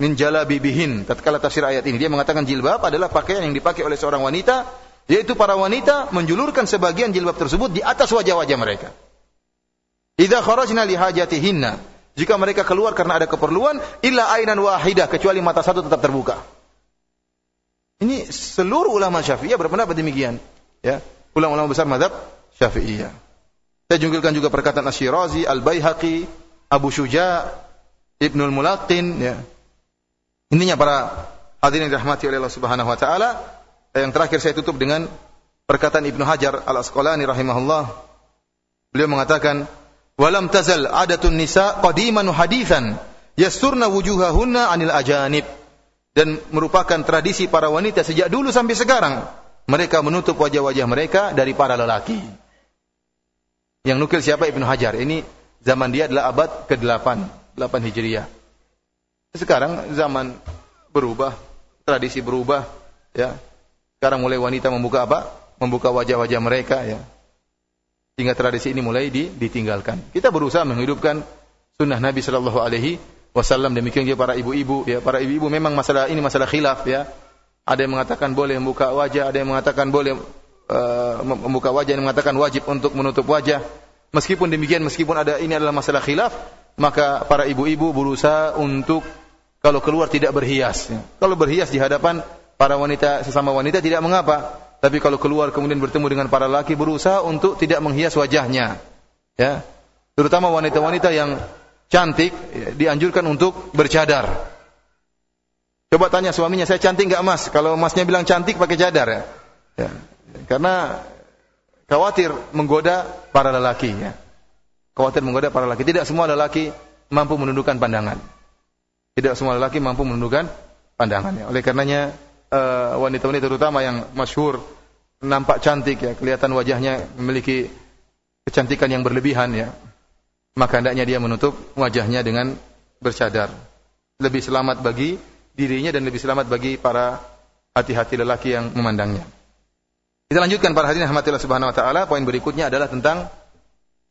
min jalabi bihin, tatkala tafsir ayat ini dia mengatakan jilbab adalah pakaian yang dipakai oleh seorang wanita yaitu para wanita menjulurkan sebagian jilbab tersebut di atas wajah-wajah mereka. Idza kharajna li hajatihinna, jika mereka keluar karena ada keperluan, illa ainan wahidah kecuali mata satu tetap terbuka. Ini seluruh ulama Syafi'iyah berpendapat demikian, ya. Ulama-ulama besar mazhab Syafi'iyah. Saya junggulkan juga perkataan Asy-Syirazi, Al-Baihaqi, Abu Syuja, Ibnul Mulaqin, ya. Intinya para hadirin dirahmati oleh Allah Subhanahu wa taala, yang terakhir saya tutup dengan perkataan Ibnu Hajar Al-Asqalani rahimahullah. Beliau mengatakan, "Walam tazal adatun nisa qadiman hadithan yasturna wujuhahunna 'anil ajanib." Dan merupakan tradisi para wanita sejak dulu sampai sekarang. Mereka menutup wajah-wajah mereka dari para lelaki. Yang nukil siapa Ibnu Hajar? Ini zaman dia adalah abad ke-8, 8 Hijriah. Sekarang zaman berubah, tradisi berubah, ya. Sekarang mulai wanita membuka apa? Membuka wajah-wajah mereka ya. Sehingga tradisi ini mulai ditinggalkan. Kita berusaha menghidupkan sunnah Nabi Shallallahu Alaihi Wasallam demikian juga para ibu-ibu ya para ibu-ibu memang masalah ini masalah khilaf ya ada yang mengatakan boleh membuka wajah ada yang mengatakan boleh uh, membuka wajah yang mengatakan wajib untuk menutup wajah meskipun demikian meskipun ada ini adalah masalah khilaf maka para ibu-ibu berusaha untuk kalau keluar tidak berhias ya. kalau berhias di hadapan para wanita sesama wanita tidak mengapa. Tapi kalau keluar kemudian bertemu dengan para laki berusaha untuk tidak menghias wajahnya. Ya. Terutama wanita-wanita yang cantik ya, dianjurkan untuk bercadar. Coba tanya suaminya, saya cantik nggak mas? Kalau masnya bilang cantik pakai cadar ya. ya. Karena khawatir menggoda para lelaki ya. Khawatir menggoda para lelaki. Tidak semua lelaki mampu menundukkan pandangan. Tidak semua lelaki mampu menundukkan pandangannya. Oleh karenanya Eh, wanita-wanita terutama yang masyhur nampak cantik ya, kelihatan wajahnya memiliki kecantikan yang berlebihan ya. Maka hendaknya dia menutup wajahnya dengan bercadar. Lebih selamat bagi dirinya dan lebih selamat bagi para hati-hati lelaki yang memandangnya. Kita lanjutkan para hadirin rahmatillah subhanahu wa taala. Poin berikutnya adalah tentang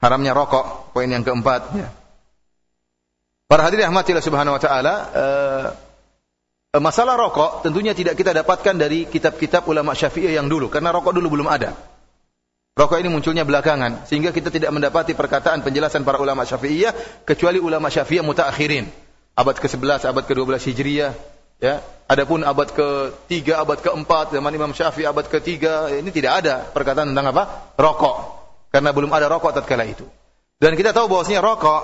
haramnya rokok. Poin yang keempat. Ya. Para hadirin rahmatillah subhanahu wa taala, uh, Eh, masalah rokok tentunya tidak kita dapatkan dari kitab-kitab ulama syafi'iyah yang dulu. Karena rokok dulu belum ada. Rokok ini munculnya belakangan. Sehingga kita tidak mendapati perkataan penjelasan para ulama syafi'iyah. Kecuali ulama syafi'iyah mutaakhirin. Abad ke-11, abad ke-12 Hijriyah. Ya. Adapun abad ke-3, abad ke-4, zaman Imam Syafi'i abad ke-3. Ini tidak ada perkataan tentang apa? Rokok. Karena belum ada rokok tatkala itu. Dan kita tahu bahwasanya rokok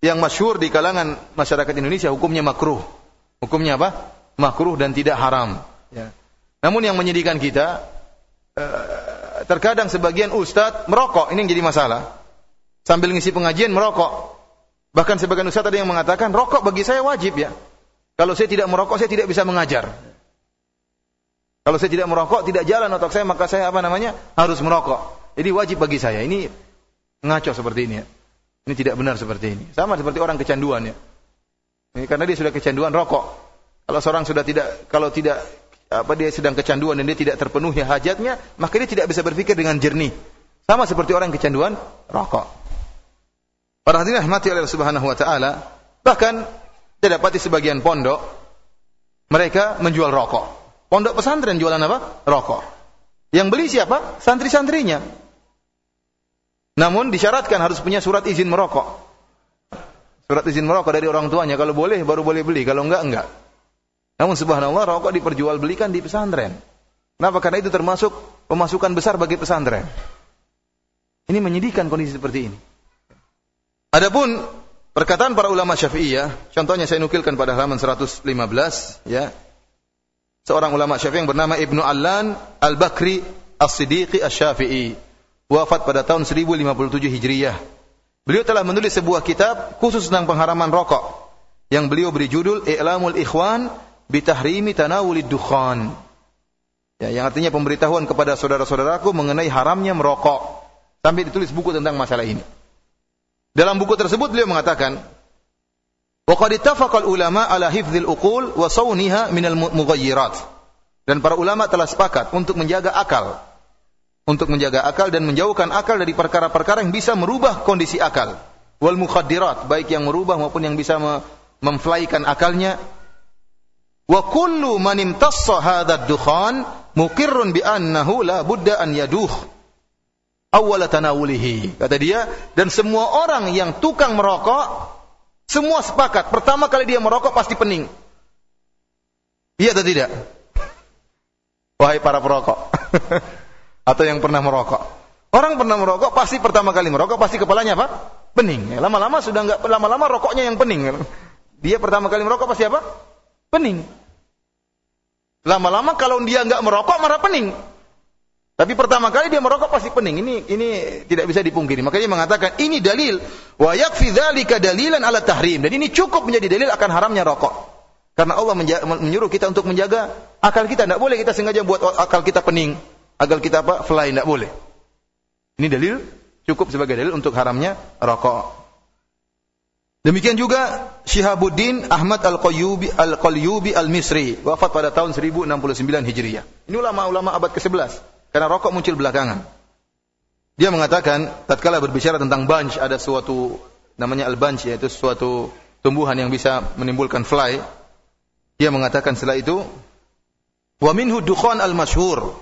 yang masyhur di kalangan masyarakat Indonesia hukumnya makruh. Hukumnya apa? Makruh dan tidak haram. Ya. Namun yang menyedihkan kita, eh, terkadang sebagian ustadz merokok. Ini yang jadi masalah. Sambil ngisi pengajian merokok. Bahkan sebagian ustadz ada yang mengatakan, rokok bagi saya wajib ya. Kalau saya tidak merokok, saya tidak bisa mengajar. Kalau saya tidak merokok, tidak jalan otak saya, maka saya apa namanya? Harus merokok. Jadi wajib bagi saya. Ini ngaco seperti ini ya. Ini tidak benar seperti ini. Sama seperti orang kecanduan ya. Ini karena dia sudah kecanduan rokok. Kalau seorang sudah tidak, kalau tidak apa dia sedang kecanduan dan dia tidak terpenuhi hajatnya, maka dia tidak bisa berpikir dengan jernih. Sama seperti orang kecanduan rokok. Para hadirin rahmati oleh Subhanahu wa taala, bahkan saya dapati sebagian pondok mereka menjual rokok. Pondok pesantren jualan apa? Rokok. Yang beli siapa? Santri-santrinya. Namun disyaratkan harus punya surat izin merokok. Surat izin merokok dari orang tuanya. Kalau boleh baru boleh beli. Kalau enggak, enggak. Namun subhanallah rokok diperjualbelikan di pesantren. Kenapa? Karena itu termasuk pemasukan besar bagi pesantren. Ini menyedihkan kondisi seperti ini. Adapun perkataan para ulama Syafi'iyah, contohnya saya nukilkan pada halaman 115 ya. Seorang ulama Syafi'i yang bernama Ibnu Allan Al-Bakri As-Siddiqi Asy-Syafi'i wafat pada tahun 1057 Hijriyah Beliau telah menulis sebuah kitab khusus tentang pengharaman rokok yang beliau beri judul I'lamul Ikhwan bitahrimi tanawulid dukhan. Ya, yang artinya pemberitahuan kepada saudara-saudaraku mengenai haramnya merokok. Sampai ditulis buku tentang masalah ini. Dalam buku tersebut beliau mengatakan, "Wa qad ulama ala hifdzil uqul wa sawniha minal mughayyirat." Dan para ulama telah sepakat untuk menjaga akal. Untuk menjaga akal dan menjauhkan akal dari perkara-perkara yang bisa merubah kondisi akal. Wal mukhaddirat, baik yang merubah maupun yang bisa memflaikan akalnya. Wa kullu man imtassa hadha dukhan muqirrun bi annahu la budda an yaduh awwala tanawulihi. Kata dia, dan semua orang yang tukang merokok semua sepakat pertama kali dia merokok pasti pening. Iya atau tidak? Wahai para perokok. <laughs> Atau yang pernah merokok. Orang pernah merokok pasti pertama kali merokok pasti kepalanya apa? Pening. Lama-lama sudah enggak lama-lama rokoknya yang pening. Dia pertama kali merokok pasti apa? Pening. Lama-lama kalau dia enggak merokok marah pening. Tapi pertama kali dia merokok pasti pening. Ini ini tidak bisa dipungkiri. Makanya dia mengatakan ini dalil wa yakfi dzalika dalilan ala tahrim. Dan ini cukup menjadi dalil akan haramnya rokok. Karena Allah menyuruh kita untuk menjaga akal kita. Tidak boleh kita sengaja buat akal kita pening. Agar kita apa? Fly. Tidak boleh. Ini dalil cukup sebagai dalil untuk haramnya rokok. Demikian juga Syihabuddin Ahmad Al-Qayyubi Al-Qayyubi Al-Misri wafat pada tahun 1069 Hijriah. Ini ulama-ulama abad ke-11 karena rokok muncul belakangan. Dia mengatakan tatkala berbicara tentang bunch ada suatu namanya al-bunch yaitu suatu tumbuhan yang bisa menimbulkan fly dia mengatakan setelah itu, wa minhu dukhan al-masyhur.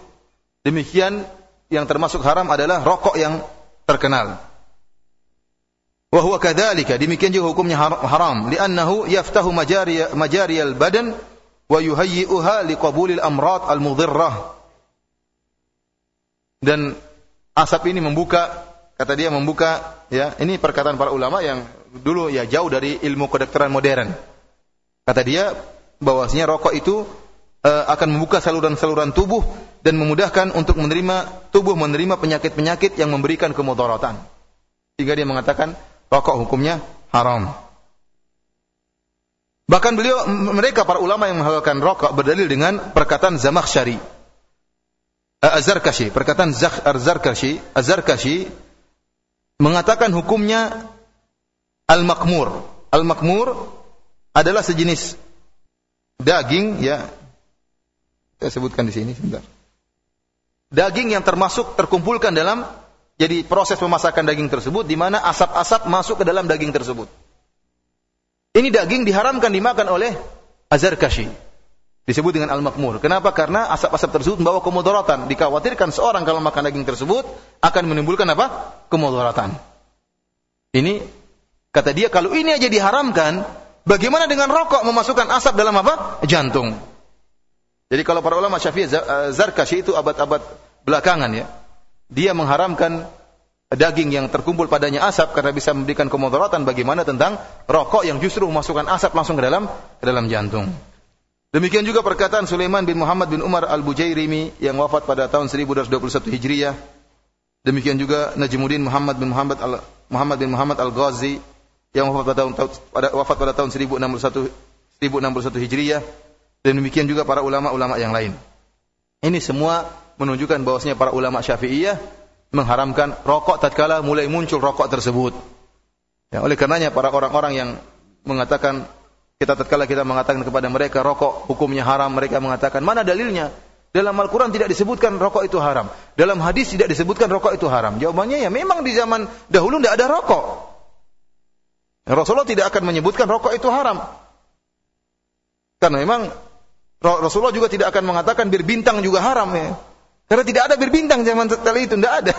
Demikian yang termasuk haram adalah rokok yang terkenal. Wa huwa kadzalika, demikian juga hukumnya haram, li'annahu yaftahu majari majari al-badan wa yuhayyi'uha liqabulil amrad al-mudhirrah. Dan asap ini membuka kata dia membuka ya ini perkataan para ulama yang dulu ya jauh dari ilmu kedokteran modern. Kata dia bahwasanya rokok itu uh, akan membuka saluran-saluran tubuh dan memudahkan untuk menerima tubuh menerima penyakit-penyakit yang memberikan kemudaratan. Sehingga dia mengatakan rokok hukumnya haram. Bahkan beliau mereka para ulama yang menghalalkan rokok berdalil dengan perkataan Zamakhsyari. Uh, Az-Zarkashi, perkataan Az-Zarkashi, Az-Zarkashi mengatakan hukumnya al-makmur. Al-makmur adalah sejenis daging ya saya sebutkan di sini sebentar. Daging yang termasuk terkumpulkan dalam jadi proses pemasakan daging tersebut di mana asap-asap masuk ke dalam daging tersebut. Ini daging diharamkan dimakan oleh azar kashi. Disebut dengan al-makmur. Kenapa? Karena asap-asap tersebut membawa kemudaratan. Dikhawatirkan seorang kalau makan daging tersebut akan menimbulkan apa? Kemudaratan. Ini kata dia kalau ini aja diharamkan, Bagaimana dengan rokok memasukkan asap dalam apa? Jantung. Jadi kalau para ulama Syafi'i eh, Zarkashi itu abad-abad belakangan ya. Dia mengharamkan daging yang terkumpul padanya asap karena bisa memberikan kemudaratan bagaimana tentang rokok yang justru memasukkan asap langsung ke dalam ke dalam jantung. Demikian juga perkataan Sulaiman bin Muhammad bin Umar Al-Bujairimi yang wafat pada tahun 1221 Hijriah. Demikian juga Najmuddin Muhammad bin Muhammad Al Muhammad bin Muhammad Al-Ghazi yang wafat pada tahun pada wafat pada tahun 1061 1061 Hijriah dan demikian juga para ulama-ulama yang lain. Ini semua menunjukkan bahwasanya para ulama Syafi'iyah mengharamkan rokok tatkala mulai muncul rokok tersebut. Ya, oleh karenanya para orang-orang yang mengatakan kita tatkala kita mengatakan kepada mereka rokok hukumnya haram, mereka mengatakan mana dalilnya? Dalam Al-Quran tidak disebutkan rokok itu haram. Dalam hadis tidak disebutkan rokok itu haram. Jawabannya ya memang di zaman dahulu tidak ada rokok. Rasulullah tidak akan menyebutkan rokok itu haram. Karena memang Rasulullah juga tidak akan mengatakan bir bintang juga haram ya. Karena tidak ada bir bintang zaman kali itu, tidak ada.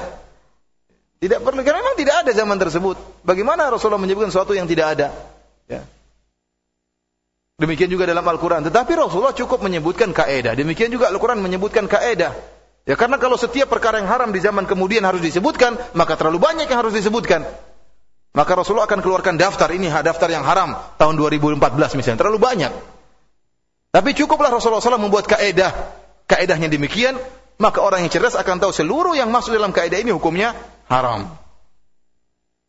Tidak perlu, karena memang tidak ada zaman tersebut. Bagaimana Rasulullah menyebutkan sesuatu yang tidak ada? Ya. Demikian juga dalam Al-Quran. Tetapi Rasulullah cukup menyebutkan kaedah. Demikian juga Al-Quran menyebutkan kaedah. Ya karena kalau setiap perkara yang haram di zaman kemudian harus disebutkan, maka terlalu banyak yang harus disebutkan. Maka Rasulullah akan keluarkan daftar ini daftar yang haram tahun 2014 misalnya terlalu banyak. Tapi cukuplah Rasulullah SAW membuat kaedah, kaedahnya demikian, maka orang yang cerdas akan tahu seluruh yang masuk dalam kaedah ini hukumnya haram.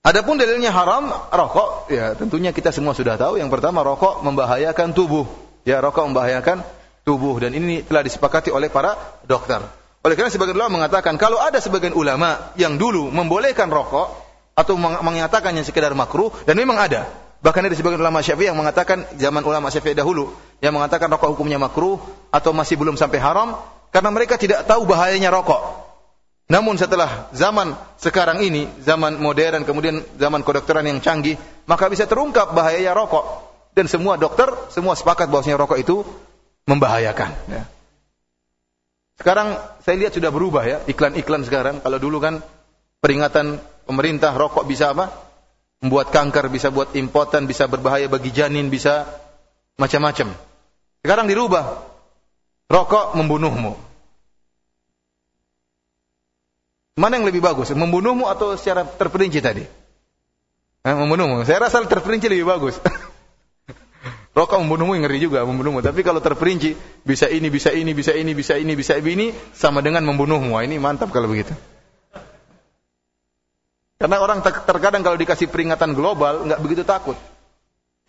Adapun dalilnya haram rokok, ya tentunya kita semua sudah tahu. Yang pertama rokok membahayakan tubuh. Ya, rokok membahayakan tubuh dan ini telah disepakati oleh para dokter. Oleh karena sebagian ulama mengatakan kalau ada sebagian ulama yang dulu membolehkan rokok atau mengatakan yang sekedar makruh dan memang ada. Bahkan ada sebagian ulama Syafi'i yang mengatakan zaman ulama Syafi'i dahulu yang mengatakan rokok hukumnya makruh atau masih belum sampai haram karena mereka tidak tahu bahayanya rokok. Namun setelah zaman sekarang ini, zaman modern, kemudian zaman kedokteran yang canggih, maka bisa terungkap bahayanya rokok. Dan semua dokter, semua sepakat bahwasanya rokok itu membahayakan. Ya. Sekarang saya lihat sudah berubah ya, iklan-iklan sekarang. Kalau dulu kan peringatan pemerintah rokok bisa apa? Membuat kanker, bisa buat impotan, bisa berbahaya bagi janin, bisa macam-macam. Sekarang dirubah. Rokok membunuhmu. Mana yang lebih bagus? Membunuhmu atau secara terperinci tadi? Eh, membunuhmu. Saya rasa terperinci lebih bagus. <laughs> Rokok membunuhmu ngeri juga membunuhmu. Tapi kalau terperinci bisa ini, bisa ini, bisa ini, bisa ini, bisa ini sama dengan membunuhmu. Ini mantap kalau begitu. Karena orang terkadang kalau dikasih peringatan global nggak begitu takut.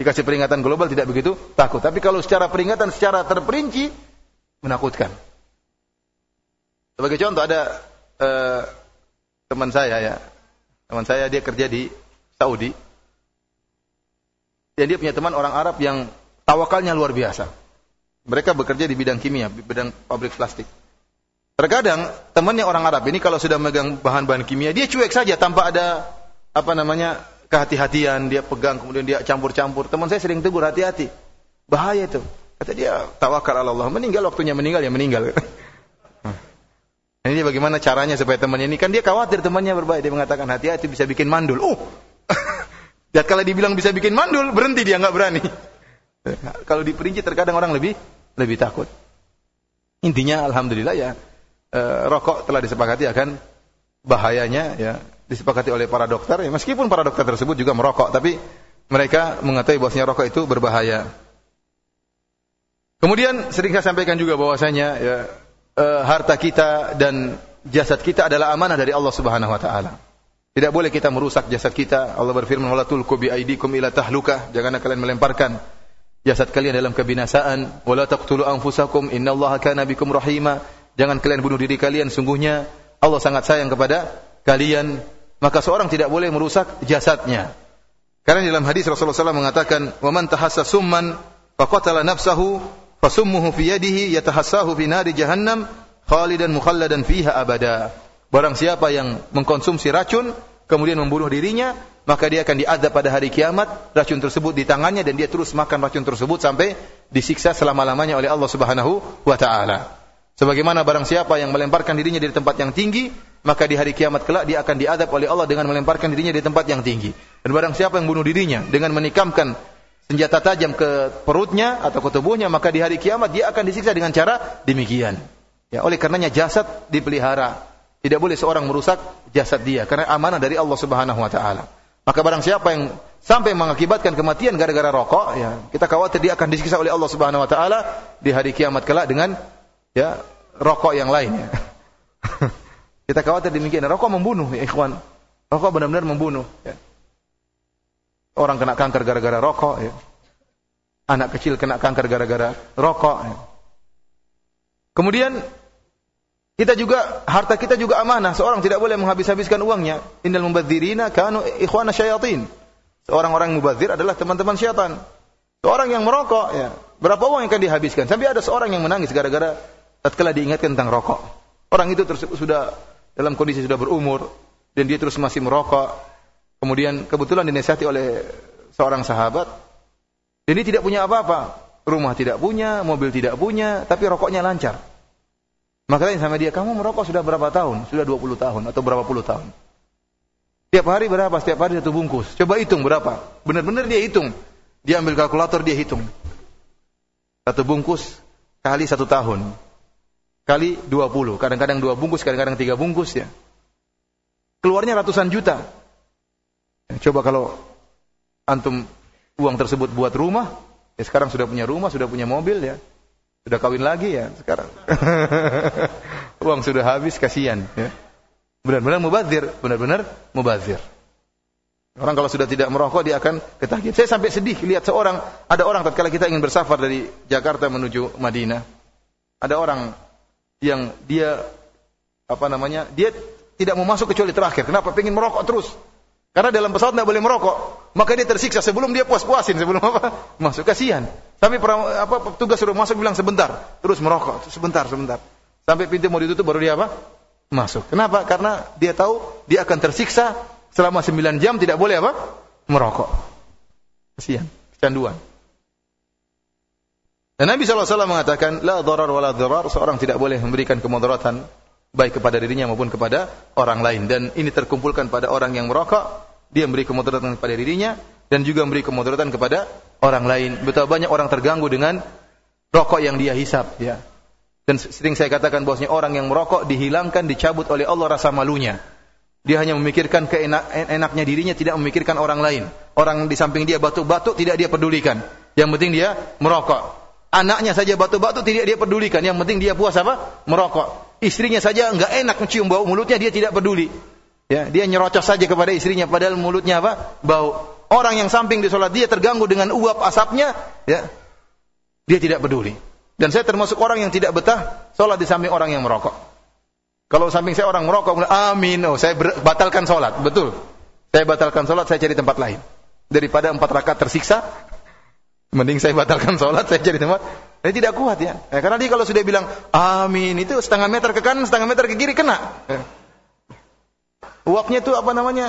Dikasih peringatan global tidak begitu takut. Tapi kalau secara peringatan secara terperinci menakutkan. Sebagai contoh ada eh, teman saya ya, teman saya dia kerja di Saudi. Dan dia punya teman orang Arab yang tawakalnya luar biasa. Mereka bekerja di bidang kimia, bidang pabrik plastik. Terkadang temannya orang Arab ini kalau sudah megang bahan-bahan kimia, dia cuek saja tanpa ada apa namanya kehati-hatian, dia pegang kemudian dia campur-campur. Teman saya sering tegur hati-hati. Bahaya itu. Kata dia, tawakal Allah. Meninggal waktunya meninggal ya meninggal. <laughs> Ini bagaimana caranya supaya temannya ini kan dia khawatir temannya berbahaya. Dia mengatakan hati-hati bisa bikin mandul. Oh, <laughs> dan kalau dibilang bisa bikin mandul berhenti dia nggak berani. <laughs> kalau diperinci terkadang orang lebih lebih takut. Intinya alhamdulillah ya e, rokok telah disepakati akan bahayanya ya disepakati oleh para dokter. Ya, meskipun para dokter tersebut juga merokok, tapi mereka mengetahui bahwasanya rokok itu berbahaya. Kemudian sering saya sampaikan juga bahwasanya ya uh, harta kita dan jasad kita adalah amanah dari Allah Subhanahu wa taala. Tidak boleh kita merusak jasad kita. Allah berfirman, "Wala tulqu bi aydikum ila tahlukah." Janganlah kalian melemparkan jasad kalian dalam kebinasaan. "Wala taqtulu anfusakum, innallaha kana bikum rahima." Jangan kalian bunuh diri kalian, sungguhnya Allah sangat sayang kepada kalian. Maka seorang tidak boleh merusak jasadnya. Karena dalam hadis Rasulullah SAW mengatakan, "Wa man tahassa summan faqatala nafsahu fasummuhu fi yadihi yatahassahu fi nari jahannam khalidan mukhalladan fiha abada. Barang siapa yang mengkonsumsi racun kemudian membunuh dirinya, maka dia akan diadab pada hari kiamat, racun tersebut di tangannya dan dia terus makan racun tersebut sampai disiksa selama-lamanya oleh Allah Subhanahu wa taala. Sebagaimana barang siapa yang melemparkan dirinya di tempat yang tinggi, maka di hari kiamat kelak dia akan diadab oleh Allah dengan melemparkan dirinya di tempat yang tinggi. Dan barang siapa yang bunuh dirinya dengan menikamkan senjata tajam ke perutnya atau ke tubuhnya, maka di hari kiamat dia akan disiksa dengan cara demikian. Ya, oleh karenanya jasad dipelihara. Tidak boleh seorang merusak jasad dia karena amanah dari Allah Subhanahu wa taala. Maka barang siapa yang sampai mengakibatkan kematian gara-gara rokok, ya, kita khawatir dia akan disiksa oleh Allah Subhanahu wa taala di hari kiamat kelak dengan ya rokok yang lain ya. <laughs> kita khawatir demikian. Rokok membunuh ya ikhwan. Rokok benar-benar membunuh ya. Orang kena kanker gara-gara rokok. Ya. Anak kecil kena kanker gara-gara rokok. Ya. Kemudian kita juga harta kita juga amanah. Seorang tidak boleh menghabis-habiskan uangnya. Innal mubadzirina kanu ikhwana syayatin. Seorang orang yang mubadzir adalah teman-teman syaitan. Seorang yang merokok, ya, berapa uang yang akan dihabiskan? Sampai ada seorang yang menangis gara-gara tatkala diingatkan tentang rokok. Orang itu terus sudah dalam kondisi sudah berumur dan dia terus masih merokok, Kemudian kebetulan dinasihati oleh seorang sahabat. Ini tidak punya apa-apa. Rumah tidak punya, mobil tidak punya, tapi rokoknya lancar. Maka tanya sama dia, kamu merokok sudah berapa tahun? Sudah 20 tahun atau berapa puluh tahun? Setiap hari berapa? Setiap hari satu bungkus. Coba hitung berapa. Benar-benar dia hitung. Dia ambil kalkulator, dia hitung. Satu bungkus kali satu tahun. Kali 20. Kadang-kadang dua bungkus, kadang-kadang tiga bungkus ya. Keluarnya ratusan juta. Coba kalau antum uang tersebut buat rumah, ya sekarang sudah punya rumah, sudah punya mobil ya. Sudah kawin lagi ya sekarang. <laughs> uang sudah habis, kasihan ya. Benar-benar mubazir, benar-benar mubazir. Orang kalau sudah tidak merokok dia akan ketagihan. Saya sampai sedih lihat seorang ada orang tatkala kita ingin bersafar dari Jakarta menuju Madinah. Ada orang yang dia apa namanya? Dia tidak mau masuk kecuali terakhir. Kenapa? Pengen merokok terus. Karena dalam pesawat tidak boleh merokok. Maka dia tersiksa sebelum dia puas-puasin sebelum apa? <laughs> Masuk kasihan. Sampai apa petugas suruh masuk bilang sebentar, terus merokok, sebentar, sebentar. Sampai pintu mau ditutup baru dia apa? Masuk. Kenapa? Karena dia tahu dia akan tersiksa selama 9 jam tidak boleh apa? Merokok. Kasihan, kecanduan. Dan Nabi SAW mengatakan, La dharar wa la dharar, seorang tidak boleh memberikan kemudaratan baik kepada dirinya maupun kepada orang lain. Dan ini terkumpulkan pada orang yang merokok, dia memberi kemudaratan kepada dirinya, dan juga memberi kemudaratan kepada orang lain. Betapa banyak orang terganggu dengan rokok yang dia hisap. Ya. Dan sering saya katakan bahwasanya orang yang merokok dihilangkan, dicabut oleh Allah rasa malunya. Dia hanya memikirkan keenaknya dirinya, tidak memikirkan orang lain. Orang di samping dia batuk-batuk tidak dia pedulikan. Yang penting dia merokok. Anaknya saja batuk-batuk tidak dia pedulikan. Yang penting dia puas apa? Merokok. Istrinya saja enggak enak mencium bau mulutnya dia tidak peduli. Ya, dia nyerocos saja kepada istrinya padahal mulutnya apa? Bau. Orang yang samping di sholat dia terganggu dengan uap asapnya, ya. Dia tidak peduli. Dan saya termasuk orang yang tidak betah sholat di samping orang yang merokok. Kalau samping saya orang merokok, amin, oh saya batalkan sholat. Betul. Saya batalkan sholat, saya cari tempat lain. Daripada empat rakaat tersiksa, mending saya batalkan sholat, saya cari tempat. Saya tidak kuat ya. ya. Karena dia kalau sudah bilang, amin, itu setengah meter ke kanan, setengah meter ke kiri, kena. Ya. Uapnya itu apa namanya,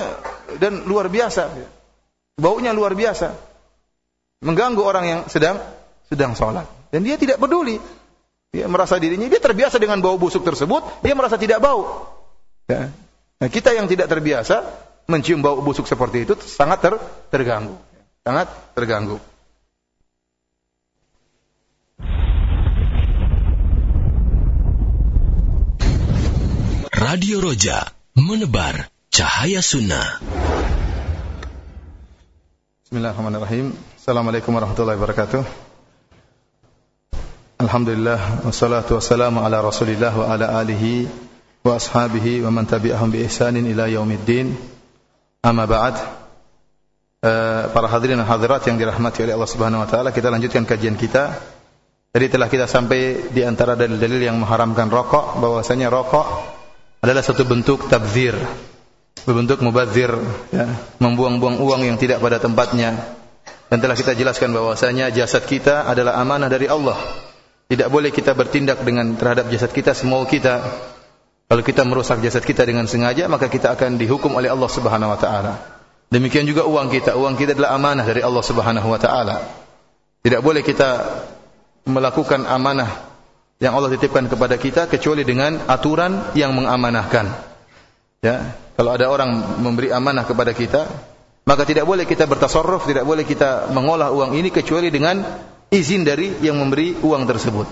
dan luar biasa. Baunya luar biasa. Mengganggu orang yang sedang sedang sholat. Dan dia tidak peduli. Dia merasa dirinya, dia terbiasa dengan bau busuk tersebut, dia merasa tidak bau. Ya. Nah, kita yang tidak terbiasa mencium bau busuk seperti itu sangat ter, terganggu. Sangat terganggu. Radio Roja menebar cahaya sunnah. Bismillahirrahmanirrahim. Assalamualaikum warahmatullahi wabarakatuh. Alhamdulillah wassalatu wassalamu ala Rasulillah wa ala alihi wa ashabihi wa man tabi'ahum bi ihsanin ila yaumiddin. Amma ba'd. Uh, para hadirin dan hadirat yang dirahmati oleh Allah Subhanahu wa taala, kita lanjutkan kajian kita. Jadi telah kita sampai di antara dalil-dalil yang mengharamkan rokok bahwasanya rokok adalah satu bentuk tabzir, bentuk mubazir, ya, membuang-buang uang yang tidak pada tempatnya. Dan telah kita jelaskan bahwasanya jasad kita adalah amanah dari Allah tidak boleh kita bertindak dengan terhadap jasad kita semau kita. Kalau kita merusak jasad kita dengan sengaja, maka kita akan dihukum oleh Allah Subhanahu wa taala. Demikian juga uang kita. Uang kita adalah amanah dari Allah Subhanahu wa taala. Tidak boleh kita melakukan amanah yang Allah titipkan kepada kita kecuali dengan aturan yang mengamanahkan. Ya, kalau ada orang memberi amanah kepada kita, maka tidak boleh kita bertasarruf, tidak boleh kita mengolah uang ini kecuali dengan izin dari yang memberi uang tersebut.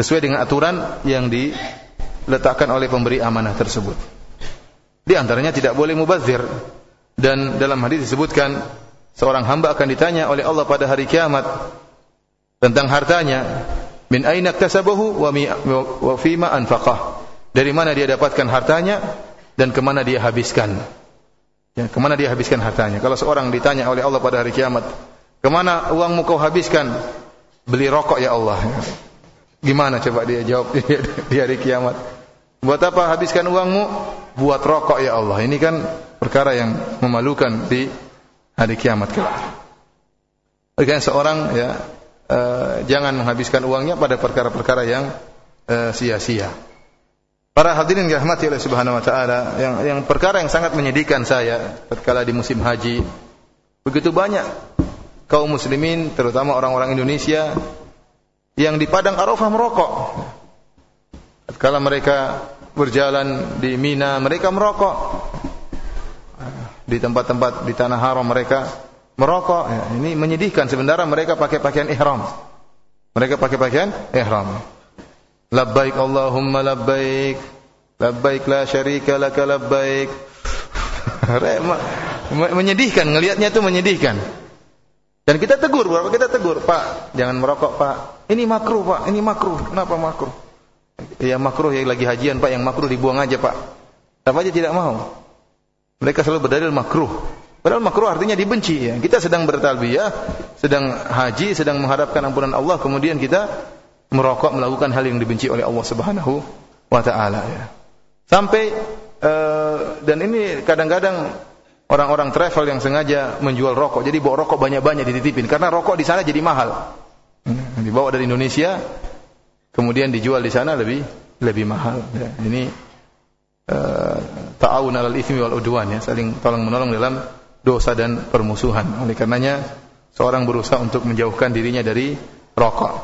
Sesuai dengan aturan yang diletakkan oleh pemberi amanah tersebut. Di antaranya tidak boleh mubazir. Dan dalam hadis disebutkan seorang hamba akan ditanya oleh Allah pada hari kiamat tentang hartanya. Min aina kasabahu wa, wa fima anfaqah. Dari mana dia dapatkan hartanya dan ke mana dia habiskan. Ya, ke mana dia habiskan hartanya. Kalau seorang ditanya oleh Allah pada hari kiamat, Ke mana uangmu kau habiskan? Beli rokok ya Allah. Gimana coba dia jawab <laughs> di hari kiamat? Buat apa habiskan uangmu? Buat rokok ya Allah. Ini kan perkara yang memalukan di hari kiamat kelak. Bagaimana seorang ya uh, jangan menghabiskan uangnya pada perkara-perkara yang uh, sia-sia. Para hadirin dirahmati oleh Subhanahu wa taala, yang yang perkara yang sangat menyedihkan saya tatkala di musim haji, begitu banyak kaum muslimin terutama orang-orang Indonesia yang di padang Arafah merokok. Kala mereka berjalan di Mina, mereka merokok. Di tempat-tempat di tanah haram mereka merokok. Ya, ini menyedihkan sebenarnya mereka pakai pakaian ihram. Mereka pakai pakaian ihram. Labbaik Allahumma labbaik. Labbaik la syarika laka labbaik. <laughs> menyedihkan, ngelihatnya itu menyedihkan. Dan kita tegur, berapa kita tegur, Pak, jangan merokok, Pak. Ini makruh, Pak. Ini makruh. Kenapa makruh? Ya makruh yang lagi hajian, Pak. Yang makruh dibuang aja, Pak. Apa aja tidak mau. Mereka selalu berdalil makruh. Padahal makruh artinya dibenci ya. Kita sedang bertalbiyah, sedang haji, sedang mengharapkan ampunan Allah, kemudian kita merokok melakukan hal yang dibenci oleh Allah Subhanahu wa taala ya. Sampai uh, dan ini kadang-kadang orang-orang travel yang sengaja menjual rokok. Jadi bawa rokok banyak-banyak dititipin karena rokok di sana jadi mahal. Hmm, dibawa dari Indonesia kemudian dijual di sana lebih lebih mahal ya. Ini uh, ta'awun 'alal itsmi wal udwan ya, saling tolong menolong dalam dosa dan permusuhan. Oleh karenanya seorang berusaha untuk menjauhkan dirinya dari rokok.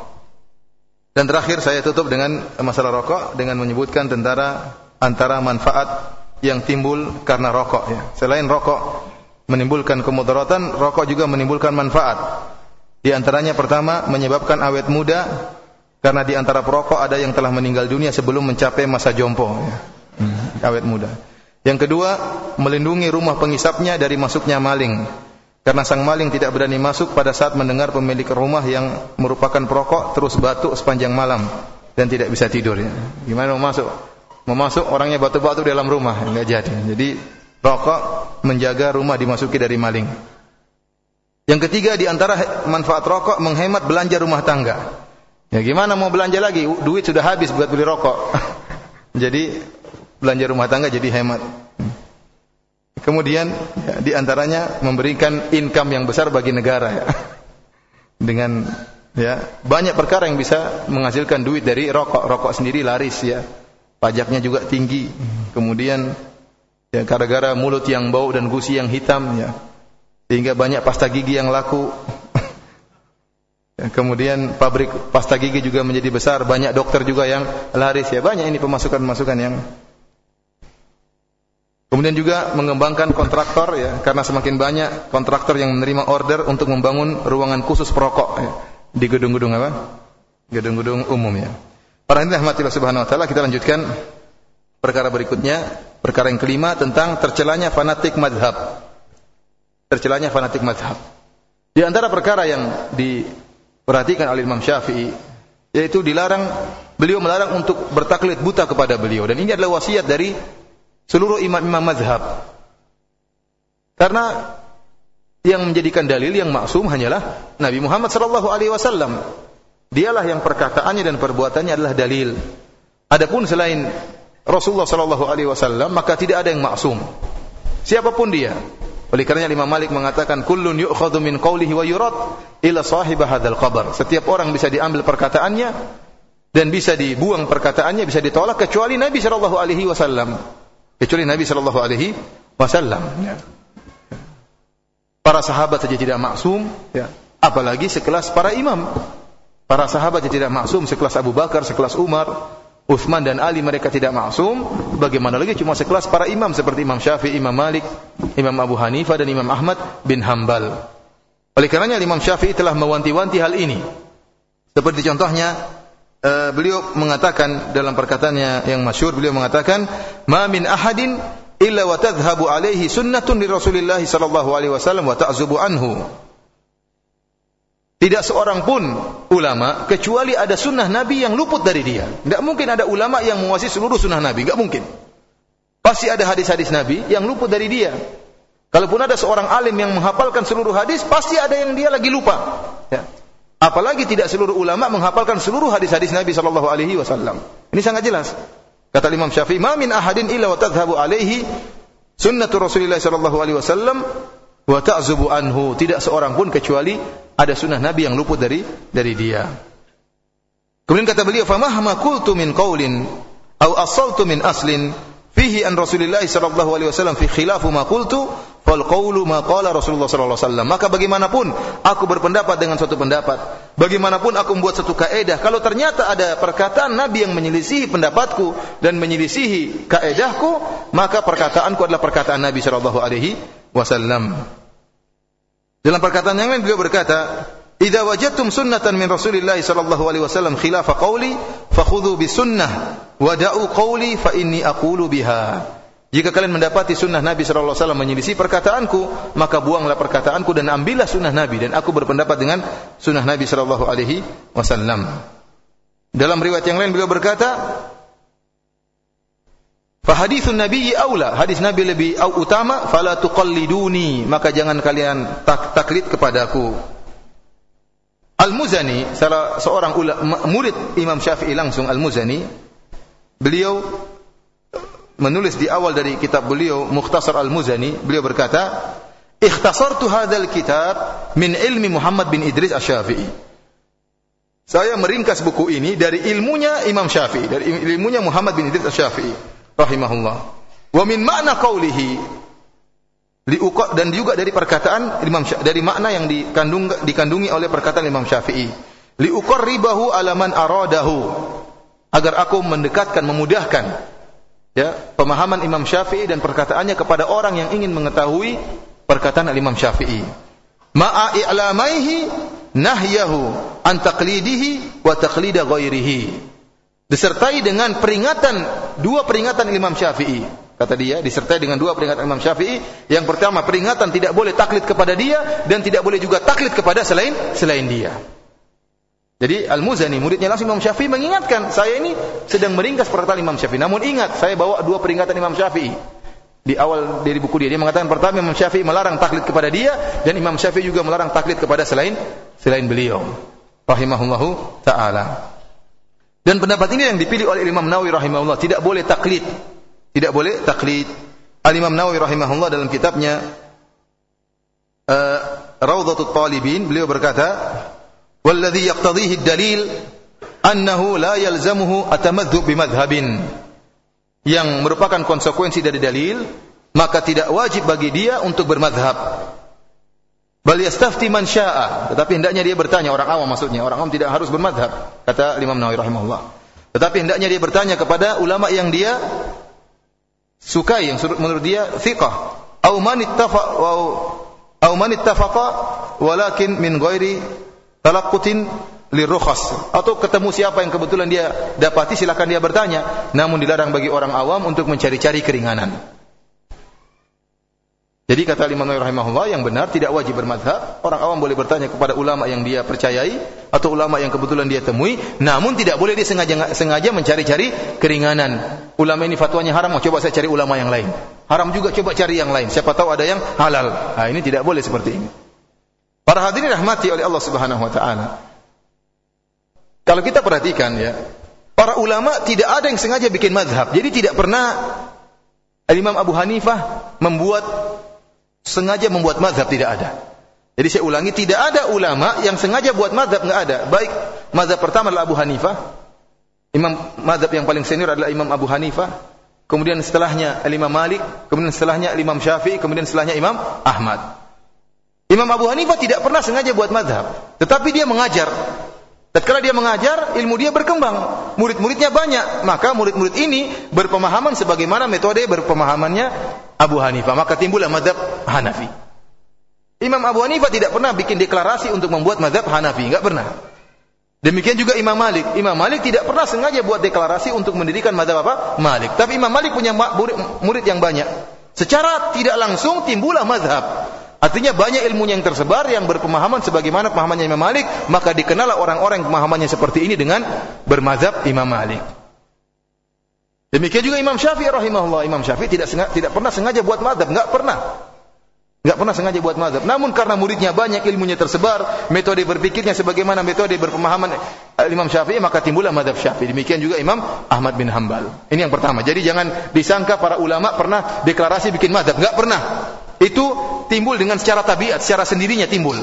Dan terakhir saya tutup dengan masalah rokok dengan menyebutkan tentara antara manfaat yang timbul karena rokok ya. Selain rokok menimbulkan kemudaratan, rokok juga menimbulkan manfaat. Di antaranya pertama menyebabkan awet muda karena di antara perokok ada yang telah meninggal dunia sebelum mencapai masa jompo ya. Hmm, awet muda. Yang kedua, melindungi rumah pengisapnya dari masuknya maling. Karena sang maling tidak berani masuk pada saat mendengar pemilik rumah yang merupakan perokok terus batuk sepanjang malam dan tidak bisa tidur. Ya. Gimana mau masuk? Mau masuk orangnya batuk-batuk dalam rumah, enggak jadi. Jadi rokok menjaga rumah dimasuki dari maling. Yang ketiga di antara manfaat rokok menghemat belanja rumah tangga. Ya gimana mau belanja lagi? Duit sudah habis buat beli rokok. <laughs> jadi belanja rumah tangga jadi hemat. Kemudian ya, di antaranya memberikan income yang besar bagi negara ya. <laughs> Dengan ya banyak perkara yang bisa menghasilkan duit dari rokok. Rokok sendiri laris ya. Pajaknya juga tinggi. Kemudian ya gara-gara mulut yang bau dan gusi yang hitam ya. Sehingga banyak pasta gigi yang laku. <laughs> ya, kemudian pabrik pasta gigi juga menjadi besar, banyak dokter juga yang laris ya. Banyak ini pemasukan-pemasukan yang Kemudian juga mengembangkan kontraktor ya, karena semakin banyak kontraktor yang menerima order untuk membangun ruangan khusus perokok ya, di gedung-gedung apa? Gedung-gedung umum ya. Para hadirin rahmatillah subhanahu wa taala, kita lanjutkan perkara berikutnya, perkara yang kelima tentang tercelanya fanatik madhab. Tercelanya fanatik madhab. Di antara perkara yang diperhatikan oleh Imam Syafi'i yaitu dilarang beliau melarang untuk bertaklid buta kepada beliau dan ini adalah wasiat dari seluruh imam-imam mazhab. Karena yang menjadikan dalil yang maksum hanyalah Nabi Muhammad sallallahu alaihi wasallam. Dialah yang perkataannya dan perbuatannya adalah dalil. Adapun selain Rasulullah sallallahu alaihi wasallam maka tidak ada yang maksum. Siapa pun dia. Oleh karenanya Imam Malik mengatakan kullun yu'khadhu min qawlihi wa yurad ila sahib hadzal qabr. Setiap orang bisa diambil perkataannya dan bisa dibuang perkataannya, bisa ditolak kecuali Nabi sallallahu alaihi wasallam kecuali Nabi Shallallahu Alaihi Wasallam. Ya. Para sahabat saja tidak maksum, ya. apalagi sekelas para imam. Para sahabat saja tidak maksum, sekelas Abu Bakar, sekelas Umar, Uthman dan Ali mereka tidak maksum. Bagaimana lagi cuma sekelas para imam seperti Imam Syafi'i, Imam Malik, Imam Abu Hanifah dan Imam Ahmad bin Hambal. Oleh karenanya Imam Syafi'i telah mewanti-wanti hal ini. Seperti contohnya uh, beliau mengatakan dalam perkataannya yang masyhur beliau mengatakan ma min ahadin illa wa tadhhabu alaihi sunnatun li sallallahu alaihi wasallam wa ta'zubu anhu tidak seorang pun ulama kecuali ada sunnah Nabi yang luput dari dia. Tidak mungkin ada ulama yang menguasai seluruh sunnah Nabi. Tidak mungkin. Pasti ada hadis-hadis Nabi yang luput dari dia. Kalaupun ada seorang alim yang menghafalkan seluruh hadis, pasti ada yang dia lagi lupa. Ya. Apalagi tidak seluruh ulama menghafalkan seluruh hadis-hadis Nabi sallallahu alaihi wasallam. Ini sangat jelas. Kata Imam Syafi'i, "Ma min ahadin illa wa tadhhabu alaihi sunnatu Rasulillah sallallahu alaihi wasallam wa ta'zubu anhu." Tidak seorang pun kecuali ada sunnah Nabi yang luput dari dari dia. Kemudian kata beliau, "Fa mahma qultu min qaulin aw asaltu min aslin fihi an Rasulillah sallallahu alaihi wasallam fi khilafu ma qultu Fal qawlu Rasulullah sallallahu alaihi wasallam. Maka bagaimanapun aku berpendapat dengan suatu pendapat, bagaimanapun aku membuat satu kaidah, kalau ternyata ada perkataan Nabi yang menyelisihi pendapatku dan menyelisihi kaidahku, maka perkataanku adalah perkataan Nabi sallallahu alaihi wasallam. Dalam perkataan yang lain beliau berkata, "Idza wajadtum sunnatan min Rasulillah sallallahu alaihi wasallam khilafa qawli, fakhudhu bi sunnah wa da'u qawli fa inni aqulu biha." Jika kalian mendapati sunnah Nabi SAW menyelisih perkataanku, maka buanglah perkataanku dan ambillah sunnah Nabi dan aku berpendapat dengan sunnah Nabi Wasallam. Dalam riwayat yang lain beliau berkata, Fahadithun Nabi aula, hadis Nabi lebih utama, fala tuqalliduni, maka jangan kalian tak taklid kepadaku. Al-Muzani, salah seorang ulama, murid Imam Syafi'i langsung Al-Muzani, beliau menulis di awal dari kitab beliau Mukhtasar Al-Muzani, beliau berkata, "Ikhtasartu hadzal kitab min ilmi Muhammad bin Idris Asy-Syafi'i." Saya meringkas buku ini dari ilmunya Imam Syafi'i, dari ilmunya Muhammad bin Idris Asy-Syafi'i rahimahullah. Wa min makna qawlihi dan juga dari perkataan Imam dari makna yang dikandung dikandungi oleh perkataan Imam Syafi'i. Li uqarribahu ala man aradahu agar aku mendekatkan memudahkan ya pemahaman Imam Syafi'i dan perkataannya kepada orang yang ingin mengetahui perkataan Imam Syafi'i. Ma'a i'lamaihi nahyahu an taqlidihi wa taqlida ghairihi. Disertai dengan peringatan dua peringatan Imam Syafi'i. Kata dia disertai dengan dua peringatan Imam Syafi'i. Yang pertama peringatan tidak boleh taklid kepada dia dan tidak boleh juga taklid kepada selain selain dia jadi Al-Muzani muridnya langsung Imam Syafi'i mengingatkan saya ini sedang meringkas perkataan Imam Syafi'i namun ingat saya bawa dua peringatan Imam Syafi'i di awal dari buku dia dia mengatakan pertama Imam Syafi'i melarang taklid kepada dia dan Imam Syafi'i juga melarang taklid kepada selain selain beliau rahimahullahu taala dan pendapat ini yang dipilih oleh Imam Nawawi rahimahullah tidak boleh taklid. Tidak boleh taklid. Al-Imam Nawawi rahimahullah dalam kitabnya uh, Rawdatul Talibin beliau berkata, "Walladhi yaqtadhihi ad-dalil annahu la yalzamuhu atamadhdhub bimadhhabin." Yang merupakan konsekuensi dari dalil, maka tidak wajib bagi dia untuk bermadhab. Bal yastafti man syaa, tetapi hendaknya dia bertanya orang awam maksudnya, orang awam tidak harus bermadhab, kata Imam Nawawi rahimahullah. Tetapi hendaknya dia bertanya kepada ulama yang dia sukai, yang menurut dia thiqah. Au man ittafa au man ittafaqa walakin min ghairi talaqqutin lirukhas atau ketemu siapa yang kebetulan dia dapati silakan dia bertanya namun dilarang bagi orang awam untuk mencari-cari keringanan jadi kata Imam Nawawi rahimahullah yang benar tidak wajib bermadhab. Orang awam boleh bertanya kepada ulama yang dia percayai atau ulama yang kebetulan dia temui, namun tidak boleh dia sengaja sengaja mencari-cari keringanan. Ulama ini fatwanya haram, mau coba saya cari ulama yang lain. Haram juga coba cari yang lain. Siapa tahu ada yang halal. Nah, ini tidak boleh seperti ini. Para hadirin rahmati oleh Allah Subhanahu wa taala. Kalau kita perhatikan ya, para ulama tidak ada yang sengaja bikin madhab. Jadi tidak pernah Imam Abu Hanifah membuat sengaja membuat mazhab tidak ada. Jadi saya ulangi, tidak ada ulama yang sengaja buat mazhab nggak ada. Baik mazhab pertama adalah Abu Hanifah, imam mazhab yang paling senior adalah Imam Abu Hanifah, kemudian setelahnya Imam Malik, kemudian setelahnya Imam Syafi'i, kemudian setelahnya Imam Ahmad. Imam Abu Hanifah tidak pernah sengaja buat mazhab, tetapi dia mengajar. Tatkala dia mengajar, ilmu dia berkembang. Murid-muridnya banyak. Maka murid-murid ini berpemahaman sebagaimana metode berpemahamannya Abu Hanifah. Maka timbullah madhab Hanafi. Imam Abu Hanifah tidak pernah bikin deklarasi untuk membuat madhab Hanafi. Enggak pernah. Demikian juga Imam Malik. Imam Malik tidak pernah sengaja buat deklarasi untuk mendirikan madhab apa? Malik. Tapi Imam Malik punya murid yang banyak. Secara tidak langsung timbullah madhab. Artinya banyak ilmunya yang tersebar yang berpemahaman sebagaimana pemahamannya Imam Malik, maka dikenal orang-orang pemahamannya seperti ini dengan bermazhab Imam Malik. Demikian juga Imam Syafi'i rahimahullah. Imam Syafi'i tidak sengaja, tidak pernah sengaja buat mazhab, enggak pernah. Enggak pernah sengaja buat mazhab. Namun karena muridnya banyak, ilmunya tersebar, metode berpikirnya sebagaimana metode berpemahaman Imam Syafi'i, maka timbullah mazhab Syafi'i. Demikian juga Imam Ahmad bin Hambal. Ini yang pertama. Jadi jangan disangka para ulama pernah deklarasi bikin mazhab, enggak pernah itu timbul dengan secara tabiat, secara sendirinya timbul.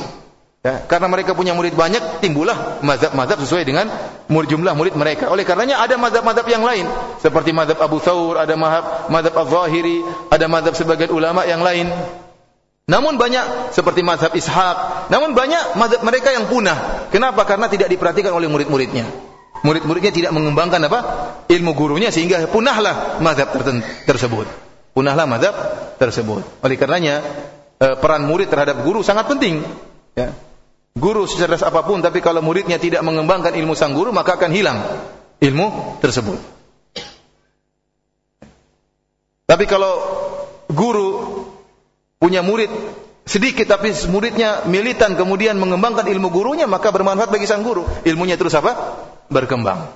Ya, karena mereka punya murid banyak, timbullah mazhab-mazhab sesuai dengan murid jumlah murid mereka. Oleh karenanya ada mazhab-mazhab yang lain, seperti mazhab Abu Thawr, ada mazhab mazhab Al-Zahiri, ada mazhab sebagian ulama yang lain. Namun banyak seperti mazhab Ishaq, namun banyak mazhab mereka yang punah. Kenapa? Karena tidak diperhatikan oleh murid-muridnya. Murid-muridnya tidak mengembangkan apa? ilmu gurunya sehingga punahlah mazhab tersebut punahlah mazhab tersebut. Oleh karenanya eh, peran murid terhadap guru sangat penting. Ya. Guru secerdas apa pun, tapi kalau muridnya tidak mengembangkan ilmu sang guru, maka akan hilang ilmu tersebut. Tapi kalau guru punya murid sedikit tapi muridnya militan kemudian mengembangkan ilmu gurunya maka bermanfaat bagi sang guru ilmunya terus apa berkembang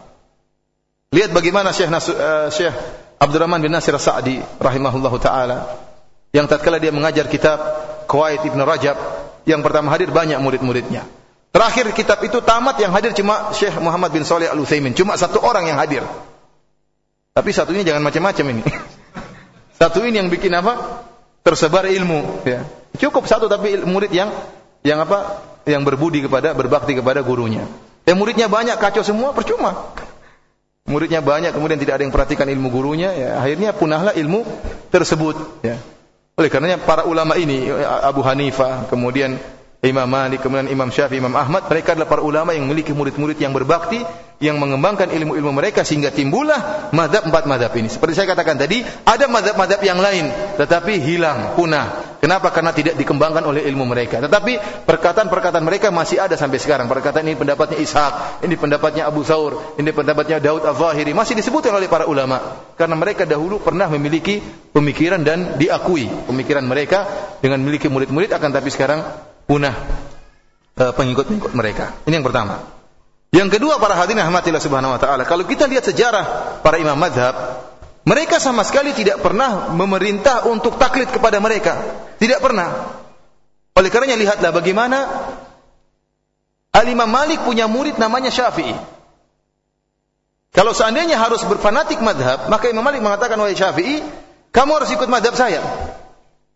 lihat bagaimana Syekh Nas uh, Syekh Abdurrahman bin Nasir Sa'di rahimahullahu taala yang tatkala dia mengajar kitab Qawaid Ibn Rajab yang pertama hadir banyak murid-muridnya. Terakhir kitab itu tamat yang hadir cuma Syekh Muhammad bin Saleh Al-Utsaimin, cuma satu orang yang hadir. Tapi satu ini jangan macam-macam ini. <laughs> Satu ini yang bikin apa? Tersebar ilmu, ya. Cukup satu tapi murid yang yang apa? Yang berbudi kepada berbakti kepada gurunya. Yang muridnya banyak kacau semua percuma. Muridnya banyak kemudian tidak ada yang perhatikan ilmu gurunya, ya akhirnya punahlah ilmu tersebut, ya. Oleh karenanya para ulama ini Abu Hanifah, kemudian Imam Malik, kemudian Imam Syafi'i, Imam Ahmad, mereka adalah para ulama yang memiliki murid-murid yang berbakti, yang mengembangkan ilmu-ilmu mereka sehingga timbullah madhab empat madhab ini. Seperti saya katakan tadi, ada madhab-madhab yang lain, tetapi hilang, punah. Kenapa? Karena tidak dikembangkan oleh ilmu mereka. Tetapi perkataan-perkataan mereka masih ada sampai sekarang. Perkataan ini pendapatnya Ishaq, ini pendapatnya Abu Thawr, ini pendapatnya Daud Al-Zahiri, masih disebutkan oleh para ulama. Karena mereka dahulu pernah memiliki pemikiran dan diakui pemikiran mereka dengan memiliki murid-murid, akan tapi sekarang punah uh, pengikut-pengikut mereka. Ini yang pertama. Yang kedua para hadirin rahmatillah subhanahu wa taala, kalau kita lihat sejarah para imam madhab, mereka sama sekali tidak pernah memerintah untuk taklid kepada mereka. Tidak pernah. Oleh karenanya lihatlah bagaimana Al-Imam Malik punya murid namanya Syafi'i. Kalau seandainya harus berfanatik madhab, maka Imam Malik mengatakan, wahai Syafi'i, kamu harus ikut madhab saya.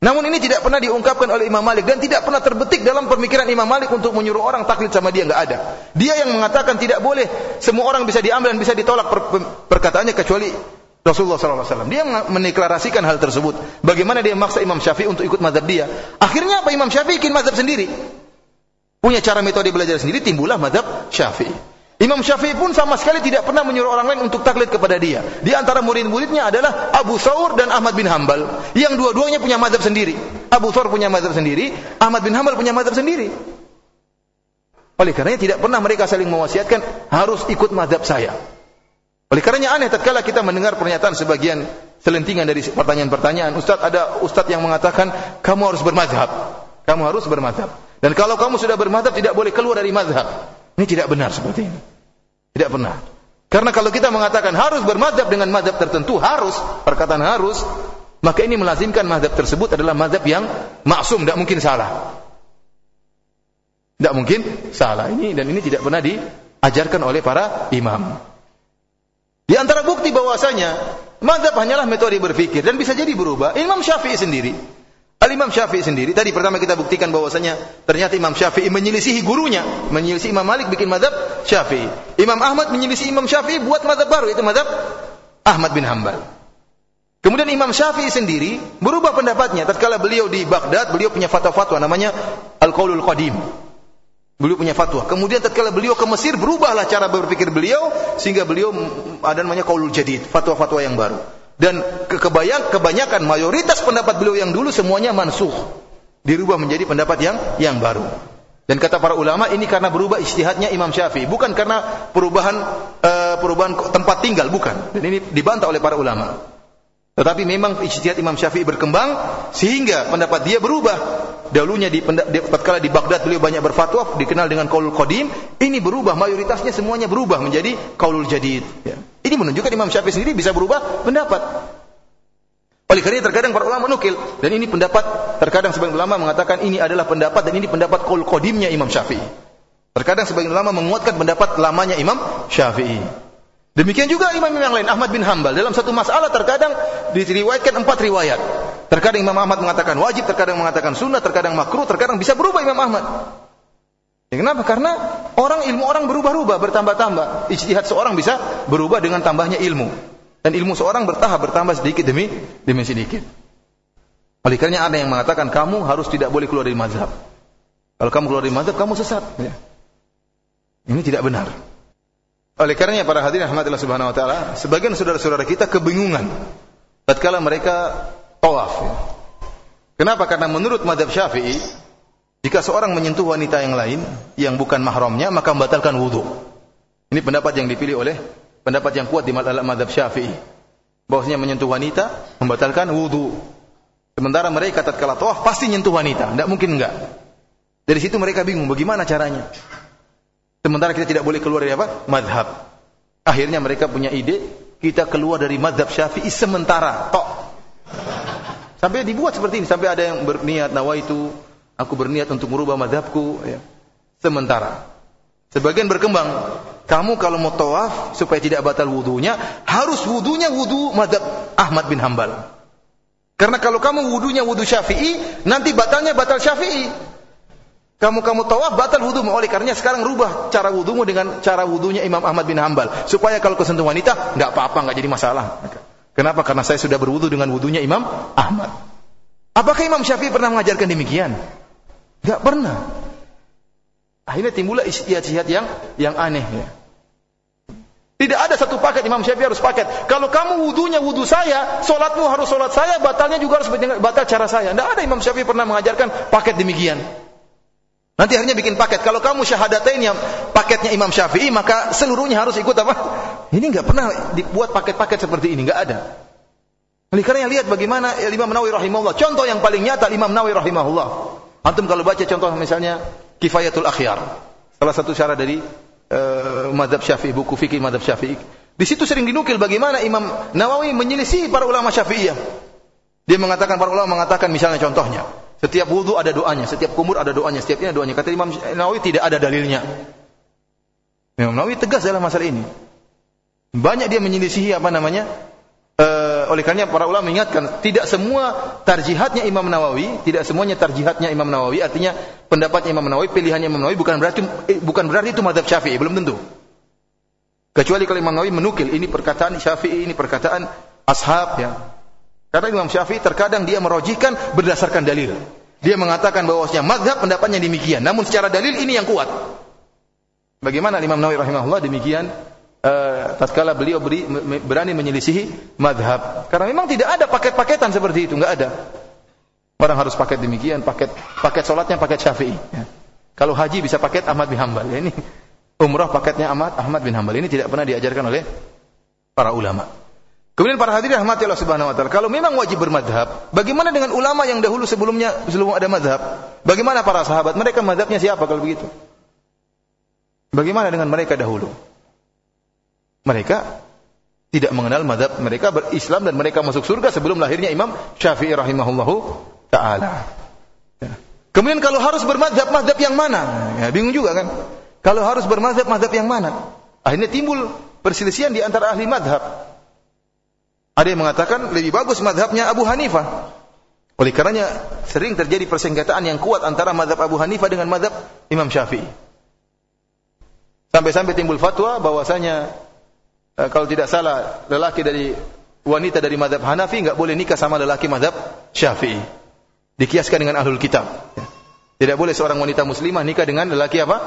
Namun ini tidak pernah diungkapkan oleh Imam Malik dan tidak pernah terbetik dalam pemikiran Imam Malik untuk menyuruh orang taklid sama dia nggak ada. Dia yang mengatakan tidak boleh semua orang bisa diambil dan bisa ditolak per perkataannya kecuali Rasulullah SAW. Dia mendeklarasikan hal tersebut. Bagaimana dia memaksa Imam Syafi'i untuk ikut madhab dia? Akhirnya apa Imam Syafi'i bikin madhab sendiri? Punya cara metode belajar sendiri, timbullah madhab Syafi'i. Imam Syafi'i pun sama sekali tidak pernah menyuruh orang lain untuk taklid kepada dia. Di antara murid-muridnya adalah Abu Thawr dan Ahmad bin Hambal. Yang dua-duanya punya madhab sendiri. Abu Thawr punya madhab sendiri, Ahmad bin Hambal punya madhab sendiri. Oleh karenanya tidak pernah mereka saling mewasiatkan harus ikut madhab saya. Oleh karenanya aneh tatkala kita mendengar pernyataan sebagian selentingan dari pertanyaan-pertanyaan, Ustaz ada Ustaz yang mengatakan kamu harus bermadhab. Kamu harus bermadhab. Dan kalau kamu sudah bermadhab tidak boleh keluar dari madhab. Ini tidak benar seperti ini. Tidak pernah. Karena kalau kita mengatakan harus bermadhab dengan madhab tertentu, harus, perkataan harus, maka ini melazimkan madhab tersebut adalah madhab yang maksum, tidak mungkin salah. Tidak mungkin salah. Ini dan ini tidak pernah diajarkan oleh para imam. Di antara bukti bahwasanya madhab hanyalah metode berpikir dan bisa jadi berubah. Imam Syafi'i sendiri Al-Imam Syafi'i sendiri, tadi pertama kita buktikan bahwasanya ternyata Imam Syafi'i menyelisihi gurunya, menyelisihi Imam Malik bikin madhab Syafi'i. Imam Ahmad menyelisihi Imam Syafi'i buat madhab baru, itu madhab Ahmad bin Hambal. Kemudian Imam Syafi'i sendiri berubah pendapatnya. Tatkala beliau di Baghdad, beliau punya fatwa-fatwa namanya Al-Qaulul Qadim. Beliau punya fatwa. Kemudian tatkala beliau ke Mesir, berubahlah cara berpikir beliau sehingga beliau ada namanya Qaulul Jadid, fatwa-fatwa yang baru. Dan kekebayang, kebanyakan mayoritas pendapat beliau yang dulu semuanya mansuh. Dirubah menjadi pendapat yang yang baru. Dan kata para ulama ini karena berubah istihadnya Imam Syafi'i, bukan karena perubahan uh, perubahan tempat tinggal, bukan. Dan ini dibantah oleh para ulama. Tetapi memang ijtihad Imam Syafi'i berkembang sehingga pendapat dia berubah. Dahulunya di, di tatkala di Baghdad beliau banyak berfatwa dikenal dengan qaulul qadim, ini berubah mayoritasnya semuanya berubah menjadi qaulul jadid ya. Ini menunjukkan Imam Syafi'i sendiri bisa berubah pendapat. Oleh karena terkadang para ulama menukil dan ini pendapat terkadang sebagian ulama mengatakan ini adalah pendapat dan ini pendapat qaul qadimnya Imam Syafi'i. Terkadang sebagian ulama menguatkan pendapat lamanya Imam Syafi'i. Demikian juga imam yang lain Ahmad bin Hambal dalam satu masalah terkadang diriwayatkan empat riwayat. Terkadang Imam Ahmad mengatakan wajib, terkadang mengatakan sunnah, terkadang makruh, terkadang bisa berubah Imam Ahmad. Ya, kenapa? Karena orang ilmu orang berubah-ubah, bertambah-tambah. Ijtihad seorang bisa berubah dengan tambahnya ilmu. Dan ilmu seorang bertahap, bertambah sedikit demi demi sedikit. Oleh karena ada yang mengatakan kamu harus tidak boleh keluar dari mazhab. Kalau kamu keluar dari mazhab, kamu sesat. Ya. Ini tidak benar. Oleh karenanya para hadirin rahmatillah subhanahu wa taala, sebagian saudara-saudara kita kebingungan tatkala mereka tawaf. Ya. Kenapa? Karena menurut madhab Syafi'i, jika seorang menyentuh wanita yang lain yang bukan mahramnya maka membatalkan wudhu. Ini pendapat yang dipilih oleh pendapat yang kuat di madhab syafi'i. Bahwasanya menyentuh wanita membatalkan wudhu. Sementara mereka tatkala tawaf pasti menyentuh wanita, tidak mungkin enggak. Dari situ mereka bingung bagaimana caranya. Sementara kita tidak boleh keluar dari apa? Madhab. Akhirnya mereka punya ide, kita keluar dari madhab syafi'i sementara, tok. Sampai dibuat seperti ini, sampai ada yang berniat nawaitu, aku berniat untuk merubah madhabku, ya. sementara. Sebagian berkembang, kamu kalau mau tawaf supaya tidak batal wudhunya, harus wudhunya wudhu madhab Ahmad bin Hambal. Karena kalau kamu wudhunya wudhu syafi'i, nanti batalnya batal syafi'i. Kamu kamu tawaf batal wudhu oleh karenanya sekarang rubah cara wudhumu dengan cara wudhunya Imam Ahmad bin Hambal supaya kalau kesentuh wanita nggak apa-apa nggak jadi masalah. Kenapa? Karena saya sudah berwudhu dengan wudhunya Imam Ahmad. Apakah Imam Syafi'i pernah mengajarkan demikian? Nggak pernah. Akhirnya timbullah istihad yang yang aneh ya. Tidak ada satu paket Imam Syafi'i harus paket. Kalau kamu wudhunya wudhu saya, solatmu harus solat saya, batalnya juga harus batal cara saya. Tidak ada Imam Syafi'i pernah mengajarkan paket demikian. Nanti akhirnya bikin paket. Kalau kamu syahadatain yang paketnya Imam Syafi'i, maka seluruhnya harus ikut apa? Ini nggak pernah dibuat paket-paket seperti ini, nggak ada. Oleh karena lihat bagaimana Imam Nawawi rahimahullah. Contoh yang paling nyata Imam Nawawi rahimahullah. Antum kalau baca contoh misalnya Kifayatul Akhyar. Salah satu syarat dari uh, madhab Syafi'i, buku fikih madhab Syafi'i. Di situ sering dinukil bagaimana Imam Nawawi menyelisih para ulama Syafi'iyah. Dia mengatakan para ulama mengatakan misalnya contohnya, setiap wudhu ada doanya, setiap kumur ada doanya, setiap ini ada doanya. Kata Imam Nawawi tidak ada dalilnya. Imam Nawawi tegas dalam masalah ini. Banyak dia menyelisihi apa namanya? E, oleh karena para ulama mengingatkan tidak semua tarjihatnya Imam Nawawi, tidak semuanya tarjihatnya Imam Nawawi, artinya pendapatnya Imam Nawawi, pilihannya Imam Nawawi bukan berarti eh, bukan berarti itu madhab Syafi'i, belum tentu. Kecuali kalau Imam Nawawi menukil ini perkataan Syafi'i, ini perkataan ashab ya. Karena Imam Syafi'i terkadang dia merojikan berdasarkan dalil. Dia mengatakan bahwasanya mazhab pendapatnya demikian. Namun secara dalil ini yang kuat. Bagaimana Imam Nawawi rahimahullah demikian uh, tatkala beliau beri, berani menyelisihi mazhab. Karena memang tidak ada paket-paketan seperti itu, enggak ada. Orang harus paket demikian, paket paket salatnya paket Syafi'i. Ya. Kalau haji bisa paket Ahmad bin Hambal. Ya, ini umrah paketnya Ahmad Ahmad bin Hambal. Ini tidak pernah diajarkan oleh para ulama. Kemudian para hadirin rahmati Allah Subhanahu wa taala, kalau memang wajib bermadhab, bagaimana dengan ulama yang dahulu sebelumnya sebelum ada madhab? Bagaimana para sahabat? Mereka madhabnya siapa kalau begitu? Bagaimana dengan mereka dahulu? Mereka tidak mengenal madhab, mereka berislam dan mereka masuk surga sebelum lahirnya Imam Syafi'i rahimahullahu taala. Ya. Kemudian kalau harus bermadhab, madhab yang mana? Ya, bingung juga kan? Kalau harus bermadhab, madhab yang mana? Akhirnya timbul perselisihan di antara ahli madhab. Ada yang mengatakan lebih bagus madhabnya Abu Hanifah. Oleh karenanya sering terjadi persengketaan yang kuat antara madhab Abu Hanifah dengan madhab Imam Syafi'i. Sampai-sampai timbul fatwa bahwasanya eh, kalau tidak salah lelaki dari wanita dari madhab Hanafi nggak boleh nikah sama lelaki madhab Syafi'i. Dikiaskan dengan ahlul kitab. Tidak boleh seorang wanita muslimah nikah dengan lelaki apa?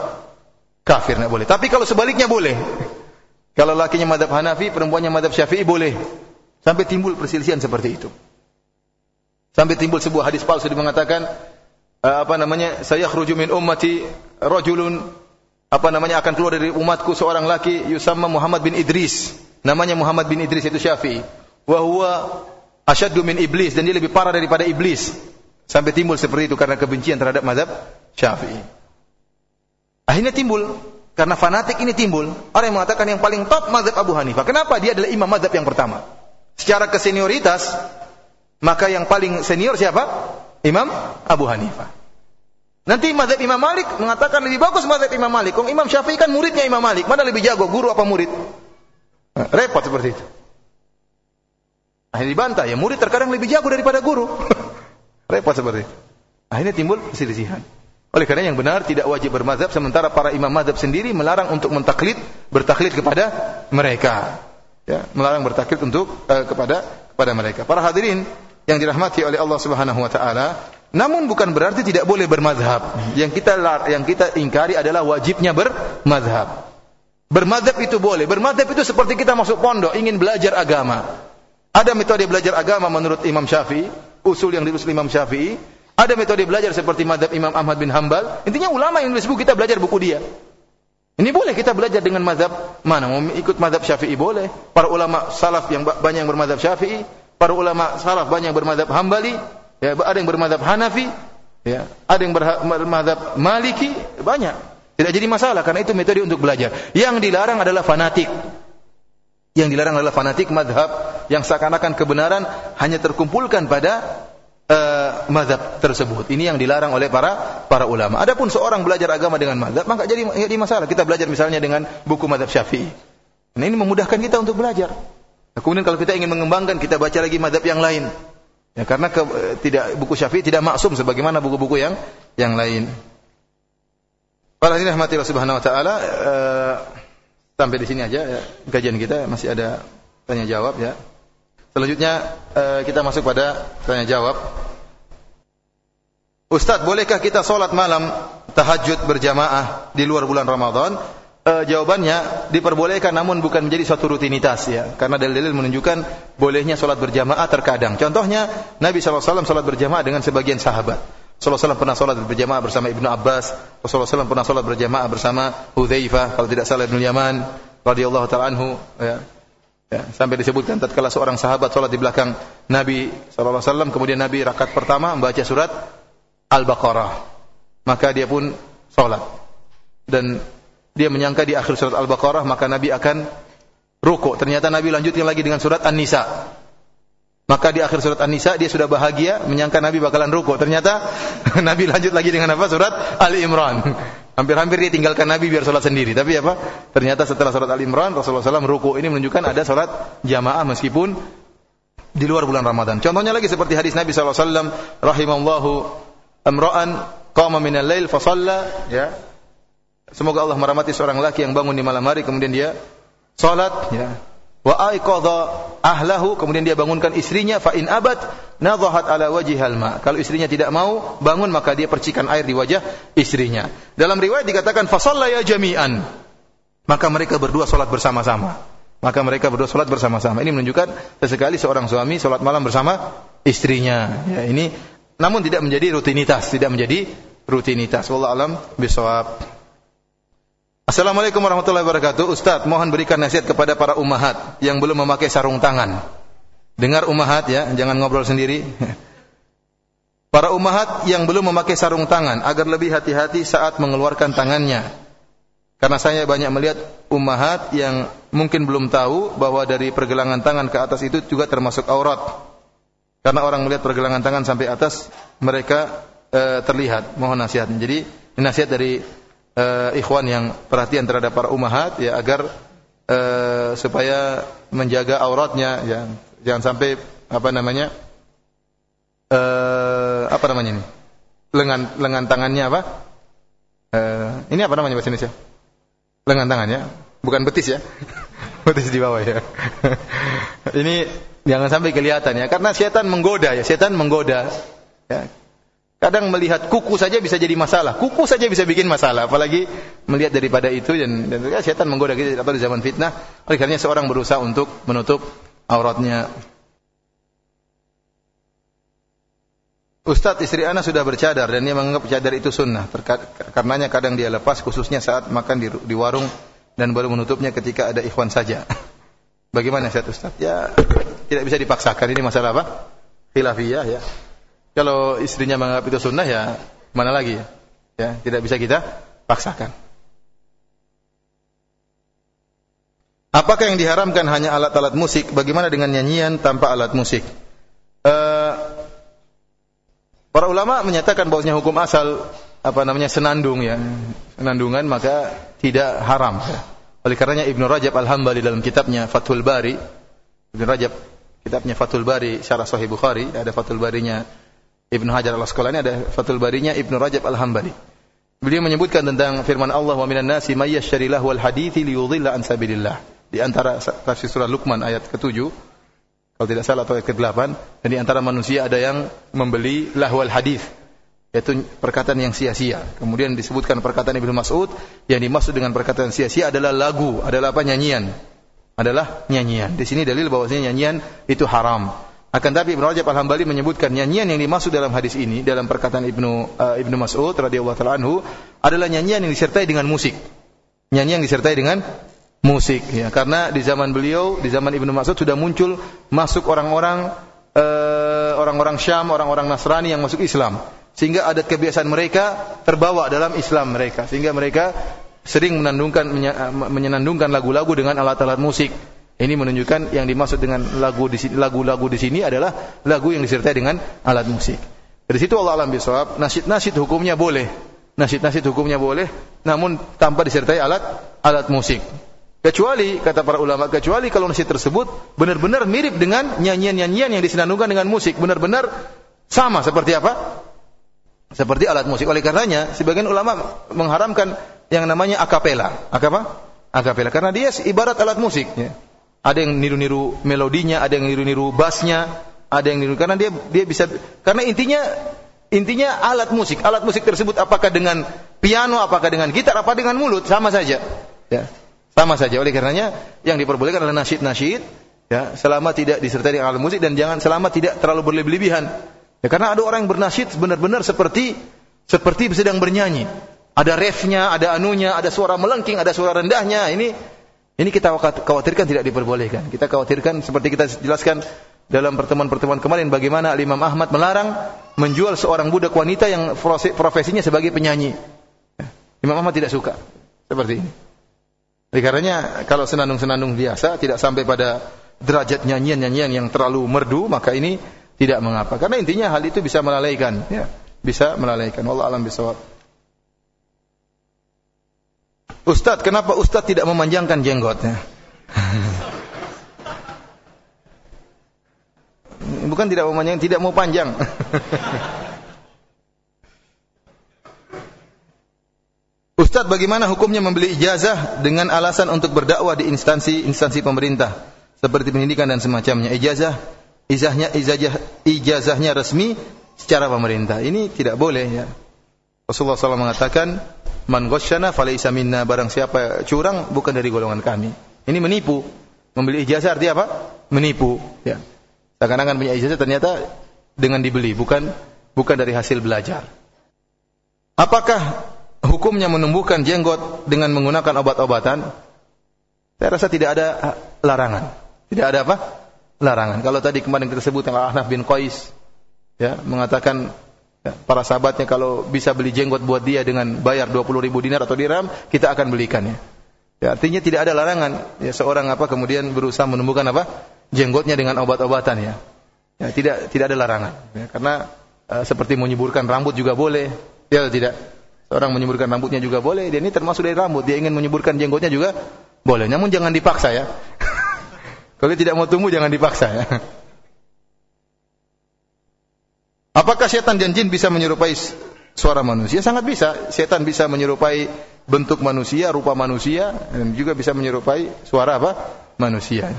Kafir nggak boleh. Tapi kalau sebaliknya boleh. Kalau lelakinya madhab Hanafi, perempuannya madhab Syafi'i boleh. Sampai timbul perselisihan seperti itu. Sampai timbul sebuah hadis palsu yang mengatakan uh, apa namanya? Saya khruju min ummati rajulun apa namanya akan keluar dari umatku seorang laki yusamma Muhammad bin Idris. Namanya Muhammad bin Idris itu Syafi'i. Wa huwa asyaddu min iblis dan dia lebih parah daripada iblis. Sampai timbul seperti itu karena kebencian terhadap mazhab Syafi'i. Akhirnya timbul karena fanatik ini timbul orang yang mengatakan yang paling top mazhab Abu Hanifah. Kenapa? Dia adalah imam mazhab yang pertama secara kesenioritas, maka yang paling senior siapa? Imam Abu Hanifah. Nanti mazhab Imam Malik mengatakan lebih bagus mazhab Imam Malik. Kong Imam Syafi'i kan muridnya Imam Malik. Mana lebih jago, guru apa murid? Nah, repot seperti itu. Akhirnya dibantah, ya murid terkadang lebih jago daripada guru. <laughs> repot seperti itu. Akhirnya timbul perselisihan. Oleh karena yang benar tidak wajib bermazhab sementara para imam mazhab sendiri melarang untuk mentaklid, bertaklid kepada mereka ya, melarang bertaklid untuk uh, kepada kepada mereka. Para hadirin yang dirahmati oleh Allah Subhanahu wa taala, namun bukan berarti tidak boleh bermadhab. Yang kita yang kita ingkari adalah wajibnya bermadhab. Bermadhab itu boleh. Bermadhab itu seperti kita masuk pondok ingin belajar agama. Ada metode belajar agama menurut Imam Syafi'i, usul yang diusul Imam Syafi'i. Ada metode belajar seperti madhab Imam Ahmad bin Hambal. Intinya ulama yang buku kita belajar buku dia. Ini boleh kita belajar dengan mazhab mana? Mau ikut mazhab Syafi'i boleh. Para ulama salaf yang banyak yang bermazhab Syafi'i, para ulama salaf banyak yang bermazhab Hambali, ya ada yang bermazhab Hanafi, ya, ada yang bermazhab Maliki, banyak. Tidak jadi masalah karena itu metode untuk belajar. Yang dilarang adalah fanatik. Yang dilarang adalah fanatik madhab yang seakan-akan kebenaran hanya terkumpulkan pada uh, madhab tersebut. Ini yang dilarang oleh para para ulama. Adapun seorang belajar agama dengan madhab, maka jadi jadi masalah. Kita belajar misalnya dengan buku madhab syafi'i. Nah ini memudahkan kita untuk belajar. Nah, kemudian kalau kita ingin mengembangkan, kita baca lagi madhab yang lain. Ya, karena ke, tidak buku syafi'i tidak maksum sebagaimana buku-buku yang yang lain. Para ini rahmatillah subhanahu wa ta'ala, uh, sampai di sini aja ya, kajian kita masih ada tanya jawab ya. Selanjutnya uh, kita masuk pada tanya jawab. Ustaz, bolehkah kita sholat malam tahajud berjamaah di luar bulan Ramadan? Uh, jawabannya diperbolehkan namun bukan menjadi suatu rutinitas ya. Karena dalil-dalil menunjukkan bolehnya sholat berjamaah terkadang. Contohnya Nabi SAW sholat berjamaah dengan sebagian sahabat. Rasulullah SAW pernah sholat berjamaah bersama Ibnu Abbas. Rasulullah SAW pernah sholat berjamaah bersama Hudzaifah, kalau tidak salah Ibnu Yaman, radhiyallahu taala anhu. Ya. Ya, sampai disebutkan tatkala seorang sahabat sholat di belakang Nabi SAW, kemudian Nabi rakaat pertama membaca surat Al-Baqarah. Maka dia pun sholat. Dan dia menyangka di akhir surat Al-Baqarah, maka Nabi akan ruku. Ternyata Nabi lanjutkan lagi dengan surat An-Nisa. Maka di akhir surat An-Nisa dia sudah bahagia menyangka Nabi bakalan ruku. Ternyata <laughs> Nabi lanjut lagi dengan apa? Surat Ali Imran. Hampir-hampir dia tinggalkan Nabi biar sholat sendiri. Tapi apa? Ternyata setelah surat Ali Imran Rasulullah SAW ruku. Ini menunjukkan ada sholat jamaah meskipun di luar bulan Ramadan. Contohnya lagi seperti hadis Nabi SAW. Rahimallahu amra'an qama minal lail fasalla. Ya. Semoga Allah merahmati seorang laki yang bangun di malam hari kemudian dia sholat. Ya. Wa aiqadha ahlahu kemudian dia bangunkan istrinya. Fa in abad nadhahat ala wajhil ma. Kalau istrinya tidak mau bangun maka dia percikan air di wajah istrinya. Dalam riwayat dikatakan fa ya jami'an. Maka mereka berdua salat bersama-sama. Maka mereka berdua salat bersama-sama. Ini menunjukkan sesekali seorang suami salat malam bersama istrinya. Ya ini namun tidak menjadi rutinitas tidak menjadi rutinitas. Wallahu alam bisawab Assalamualaikum warahmatullahi wabarakatuh. Ustaz, mohon berikan nasihat kepada para ummahat yang belum memakai sarung tangan. Dengar ummahat ya, jangan ngobrol sendiri. <laughs> Para ummahat yang belum memakai sarung tangan agar lebih hati-hati saat mengeluarkan tangannya. Karena saya banyak melihat ummahat yang mungkin belum tahu bahwa dari pergelangan tangan ke atas itu juga termasuk aurat. Karena orang melihat pergelangan tangan sampai atas mereka e, terlihat. Mohon nasihat. Jadi nasihat dari uh, ikhwan yang perhatian terhadap para umahat ya agar uh, supaya menjaga auratnya ya. Jangan sampai apa namanya uh, apa namanya ini? Lengan lengan tangannya apa? Uh, ini apa namanya bahasa Indonesia? Lengan tangannya bukan betis ya. <laughs> Betis di bawah ya. <laughs> Ini jangan sampai kelihatan ya. Karena setan menggoda ya. Setan menggoda ya Kadang melihat kuku saja bisa jadi masalah. Kuku saja bisa bikin masalah. Apalagi melihat daripada itu dan, dan ya, setan menggoda kita di zaman fitnah. Oleh seorang berusaha untuk menutup auratnya. Ustadz istri anak sudah bercadar dan dia menganggap cadar itu sunnah. Karenanya kadang dia lepas khususnya saat makan di, di warung dan baru menutupnya ketika ada ikhwan saja. <laughs> Bagaimana Ustadz Ustadz? Ya tidak bisa dipaksakan. Ini masalah apa? Khilafiyah ya. Kalau istrinya menganggap itu sunnah ya mana lagi ya? Tidak bisa kita paksakan. Apakah yang diharamkan hanya alat-alat musik? Bagaimana dengan nyanyian tanpa alat musik? Uh, para ulama menyatakan bahwasanya hukum asal apa namanya senandung ya, senandungan maka tidak haram. Oleh karenanya Ibnu Rajab Al-Hambali dalam kitabnya Fathul Bari, Ibnu Rajab kitabnya Fathul Bari Syarah Sahih Bukhari, ada Fathul Barinya Ibnu Hajar al-Asqalani ada Fathul Barinya Ibnu Rajab al-Hambali. Beliau menyebutkan tentang firman Allah wa minan nasi may yashtari lahwal hadithi liyudhilla an sabilillah. Di antara tafsir surah Luqman ayat ke-7 kalau tidak salah atau ayat ke-8 dan di antara manusia ada yang membeli lahwal hadith yaitu perkataan yang sia-sia. Kemudian disebutkan perkataan Ibnu Mas'ud yang dimaksud dengan perkataan sia-sia adalah lagu, adalah apa nyanyian. Adalah nyanyian. Di sini dalil bahwasanya nyanyian itu haram. Akan tapi Ibnu Rajab Al-Hambali menyebutkan nyanyian yang dimaksud dalam hadis ini dalam perkataan Ibnu uh, Ibnu Mas'ud radhiyallahu taala anhu adalah nyanyian yang disertai dengan musik. Nyanyian yang disertai dengan musik ya. Karena di zaman beliau di zaman Ibnu Mas'ud sudah muncul masuk orang-orang uh, orang-orang Syam, orang-orang Nasrani yang masuk Islam. Sehingga adat kebiasaan mereka terbawa dalam Islam mereka. Sehingga mereka sering menandungkan menyenandungkan lagu-lagu dengan alat-alat musik Ini menunjukkan yang dimaksud dengan lagu di sini lagu-lagu di sini adalah lagu yang disertai dengan alat musik. Dari situ Allah alam bisawab, nasyid-nasyid hukumnya boleh. Nasyid-nasyid hukumnya boleh, namun tanpa disertai alat alat musik. Kecuali kata para ulama, kecuali kalau nasyid tersebut benar-benar mirip dengan nyanyian-nyanyian yang disenandungkan dengan musik, benar-benar sama seperti apa? Seperti alat musik. Oleh karenanya, sebagian ulama mengharamkan yang namanya akapela. Apa? Akapela. Karena dia ibarat alat musik. Ya. Ada yang niru-niru melodinya, ada yang niru-niru bassnya, ada yang niru karena dia dia bisa karena intinya intinya alat musik. Alat musik tersebut apakah dengan piano, apakah dengan gitar, apa dengan mulut, sama saja. Ya. Sama saja. Oleh karenanya yang diperbolehkan adalah nasyid-nasyid ya, selama tidak disertai dengan alat musik dan jangan selama tidak terlalu berlebihan. Ya, karena ada orang yang bernasyid benar-benar seperti seperti sedang bernyanyi. Ada refnya, ada anunya, ada suara melengking, ada suara rendahnya. Ini ini kita khawatirkan tidak diperbolehkan. Kita khawatirkan seperti kita jelaskan dalam pertemuan-pertemuan kemarin bagaimana Imam Ahmad melarang menjual seorang budak wanita yang profesinya sebagai penyanyi. Imam Ahmad tidak suka seperti ini. Oleh karenanya kalau senandung-senandung biasa tidak sampai pada derajat nyanyian-nyanyian yang terlalu merdu maka ini tidak mengapa. Karena intinya hal itu bisa melalaikan, ya. Bisa melalaikan. Allah alam bisawab. Ustadz, kenapa Ustadz tidak memanjangkan jenggotnya? <laughs> Bukan tidak mau panjang, tidak mau panjang. Ustadz, bagaimana hukumnya membeli ijazah dengan alasan untuk berdakwah di instansi-instansi pemerintah seperti pendidikan dan semacamnya? Ijazah, ijazahnya, ijazah, ijazahnya resmi secara pemerintah. Ini tidak boleh ya. Rasulullah SAW mengatakan, Man ghasyana falaysa minna barang siapa curang bukan dari golongan kami. Ini menipu. Membeli ijazah artinya apa? Menipu, ya. Seakan-akan punya ijazah ternyata dengan dibeli, bukan bukan dari hasil belajar. Apakah hukumnya menumbuhkan jenggot dengan menggunakan obat-obatan? Saya rasa tidak ada larangan. Tidak ada apa? Larangan. Kalau tadi kemarin kita sebut tentang Ahnaf bin Qais ya, mengatakan para sahabatnya kalau bisa beli jenggot buat dia dengan bayar 20 ribu dinar atau dirham, kita akan belikannya. Ya, artinya tidak ada larangan ya seorang apa kemudian berusaha menumbuhkan apa jenggotnya dengan obat-obatan ya. Ya, tidak tidak ada larangan ya, karena uh, seperti menyuburkan rambut juga boleh ya tidak. Seorang menyuburkan rambutnya juga boleh, dia ini termasuk dari rambut, dia ingin menyuburkan jenggotnya juga boleh. Namun jangan dipaksa ya. <laughs> Kalau tidak mau tumbuh jangan dipaksa ya. Apakah setan dan jin bisa menyerupai suara manusia? Sangat bisa. Setan bisa menyerupai bentuk manusia, rupa manusia, dan juga bisa menyerupai suara apa? Manusia.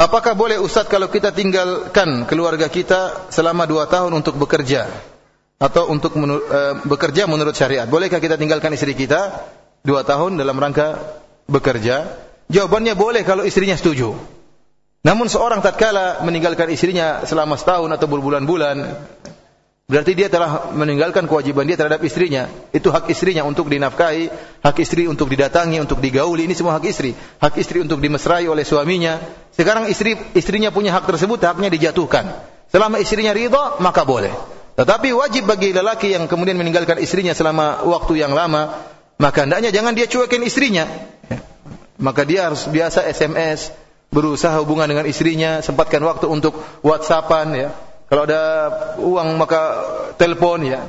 Apakah boleh Ustaz kalau kita tinggalkan keluarga kita selama dua tahun untuk bekerja? Atau untuk menu, e, bekerja menurut syariat? Bolehkah kita tinggalkan istri kita dua tahun dalam rangka bekerja? Jawabannya boleh kalau istrinya setuju. Namun seorang tatkala meninggalkan istrinya selama setahun atau berbulan-bulan, berarti dia telah meninggalkan kewajiban dia terhadap istrinya. Itu hak istrinya untuk dinafkahi, hak istri untuk didatangi, untuk digauli, ini semua hak istri. Hak istri untuk dimesrai oleh suaminya. Sekarang istri istrinya punya hak tersebut, haknya dijatuhkan. Selama istrinya ridha, maka boleh. Tetapi wajib bagi lelaki yang kemudian meninggalkan istrinya selama waktu yang lama, maka hendaknya jangan dia cuekin istrinya. Maka dia harus biasa SMS, berusaha hubungan dengan istrinya, sempatkan waktu untuk WhatsAppan ya. Kalau ada uang maka telepon ya.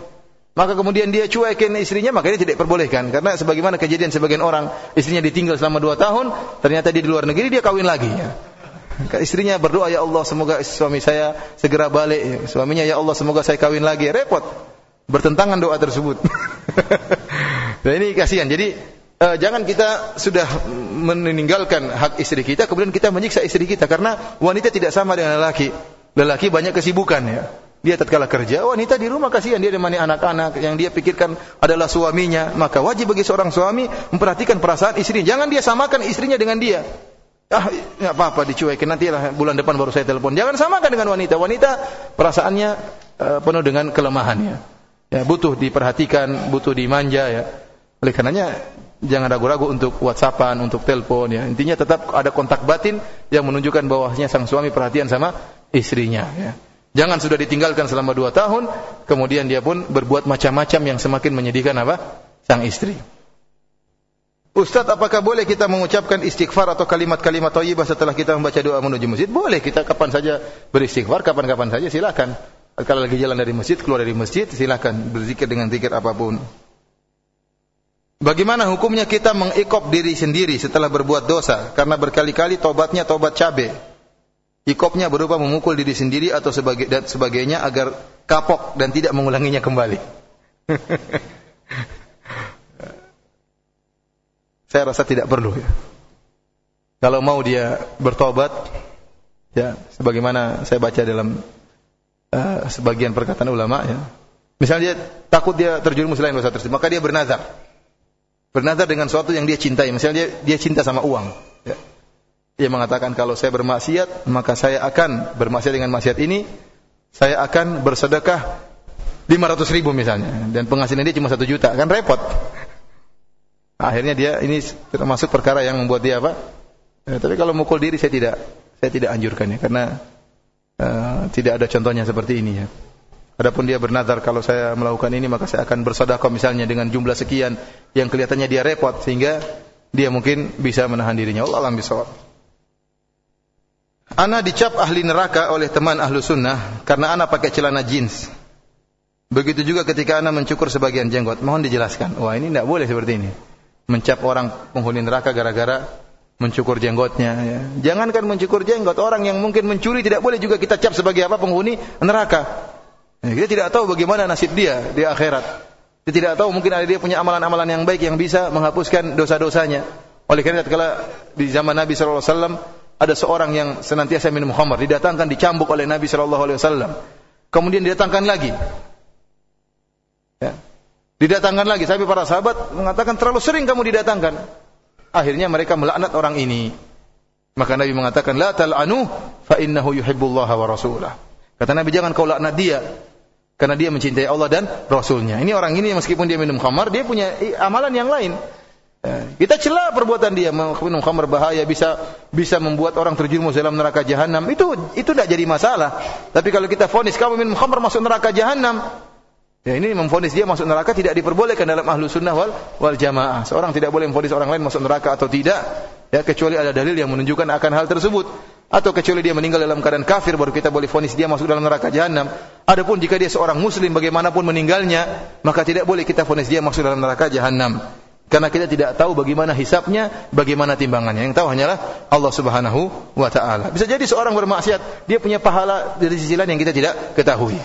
Maka kemudian dia cuekin istrinya, maka ini tidak diperbolehkan. Karena sebagaimana kejadian sebagian orang, istrinya ditinggal selama dua tahun, ternyata dia di luar negeri, dia kawin lagi. Ya. Istrinya berdoa, ya Allah semoga suami saya segera balik. Suaminya, ya Allah semoga saya kawin lagi. Repot. Bertentangan doa tersebut. <laughs> nah ini kasihan. Jadi uh, jangan kita sudah meninggalkan hak istri kita kemudian kita menyiksa istri kita karena wanita tidak sama dengan lelaki. Lelaki banyak kesibukan ya. Dia tatkala kerja, wanita di rumah kasihan dia ditemani anak-anak yang dia pikirkan adalah suaminya, maka wajib bagi seorang suami memperhatikan perasaan istrinya. Jangan dia samakan istrinya dengan dia. Ah, enggak apa-apa dicuekin nanti lah bulan depan baru saya telepon. Jangan samakan dengan wanita. Wanita perasaannya uh, penuh dengan kelemahannya. Ya, butuh diperhatikan, butuh dimanja ya. Oleh karenanya jangan ragu-ragu untuk WhatsAppan, untuk telepon ya. Intinya tetap ada kontak batin yang menunjukkan bahwasanya sang suami perhatian sama istrinya ya. Jangan sudah ditinggalkan selama dua tahun, kemudian dia pun berbuat macam-macam yang semakin menyedihkan apa? Sang istri. Ustaz, apakah boleh kita mengucapkan istighfar atau kalimat-kalimat thayyibah setelah kita membaca doa menuju masjid? Boleh, kita kapan saja beristighfar, kapan-kapan saja silakan. Kalau lagi jalan dari masjid, keluar dari masjid, silakan berzikir dengan zikir apa pun. Bagaimana hukumnya kita mengikop diri sendiri setelah berbuat dosa karena berkali-kali tobatnya tobat cabe? Ikopnya berupa memukul diri sendiri atau sebagai dan sebagainya agar kapok dan tidak mengulanginya kembali. <laughs> Saya rasa tidak perlu ya. Kalau mau dia bertobat, ya, sebagaimana saya baca dalam uh, sebagian perkataan ulama ya. Misalnya dia takut dia terjerumus selain dosa tersebut, maka dia bernazar. Bernazar dengan sesuatu yang dia cintai. Misalnya dia, dia cinta sama uang. Ya. Dia mengatakan kalau saya bermaksiat, maka saya akan bermaksiat dengan maksiat ini, saya akan bersedekah 500 ribu misalnya. Dan penghasilan dia cuma satu juta. Kan repot. Akhirnya dia ini termasuk perkara yang membuat dia apa? Ya, tapi kalau mukul diri saya tidak saya tidak anjurkan ya karena uh, tidak ada contohnya seperti ini ya. Adapun dia bernazar kalau saya melakukan ini maka saya akan bersedekah misalnya dengan jumlah sekian yang kelihatannya dia repot sehingga dia mungkin bisa menahan dirinya. Allah alam bisawab. Ana dicap ahli neraka oleh teman ahlu sunnah karena ana pakai celana jeans. Begitu juga ketika ana mencukur sebagian jenggot. Mohon dijelaskan. Wah ini tidak boleh seperti ini mencap orang penghuni neraka gara-gara mencukur jenggotnya. Ya. Jangankan mencukur jenggot, orang yang mungkin mencuri tidak boleh juga kita cap sebagai apa penghuni neraka. Ya, kita tidak tahu bagaimana nasib dia di akhirat. Kita tidak tahu mungkin ada dia punya amalan-amalan yang baik yang bisa menghapuskan dosa-dosanya. Oleh karena itu di zaman Nabi sallallahu alaihi wasallam ada seorang yang senantiasa minum khamar, didatangkan dicambuk oleh Nabi sallallahu alaihi wasallam. Kemudian didatangkan lagi. Ya. Didatangkan lagi sampai para sahabat mengatakan terlalu sering kamu didatangkan. Akhirnya mereka melaknat orang ini. Maka Nabi mengatakan la tal'anu fa innahu yuhibbullaha wa rasulah. Kata Nabi jangan kau laknat dia karena dia mencintai Allah dan Rasulnya. Ini orang ini meskipun dia minum khamar, dia punya amalan yang lain. Ya, kita celah perbuatan dia minum khamar bahaya bisa bisa membuat orang terjerumus dalam neraka jahanam. Itu itu tidak jadi masalah. Tapi kalau kita fonis kamu minum khamar masuk neraka jahanam, Ya ini memfonis dia masuk neraka tidak diperbolehkan dalam ahlu sunnah wal, wal jamaah. Seorang tidak boleh memfonis orang lain masuk neraka atau tidak, ya kecuali ada dalil yang menunjukkan akan hal tersebut. Atau kecuali dia meninggal dalam keadaan kafir baru kita boleh fonis dia masuk dalam neraka jahanam. Adapun jika dia seorang muslim bagaimanapun meninggalnya, maka tidak boleh kita fonis dia masuk dalam neraka jahanam. Karena kita tidak tahu bagaimana hisapnya, bagaimana timbangannya. Yang tahu hanyalah Allah Subhanahu wa taala. Bisa jadi seorang bermaksiat, dia punya pahala dari sisi lain yang kita tidak ketahui.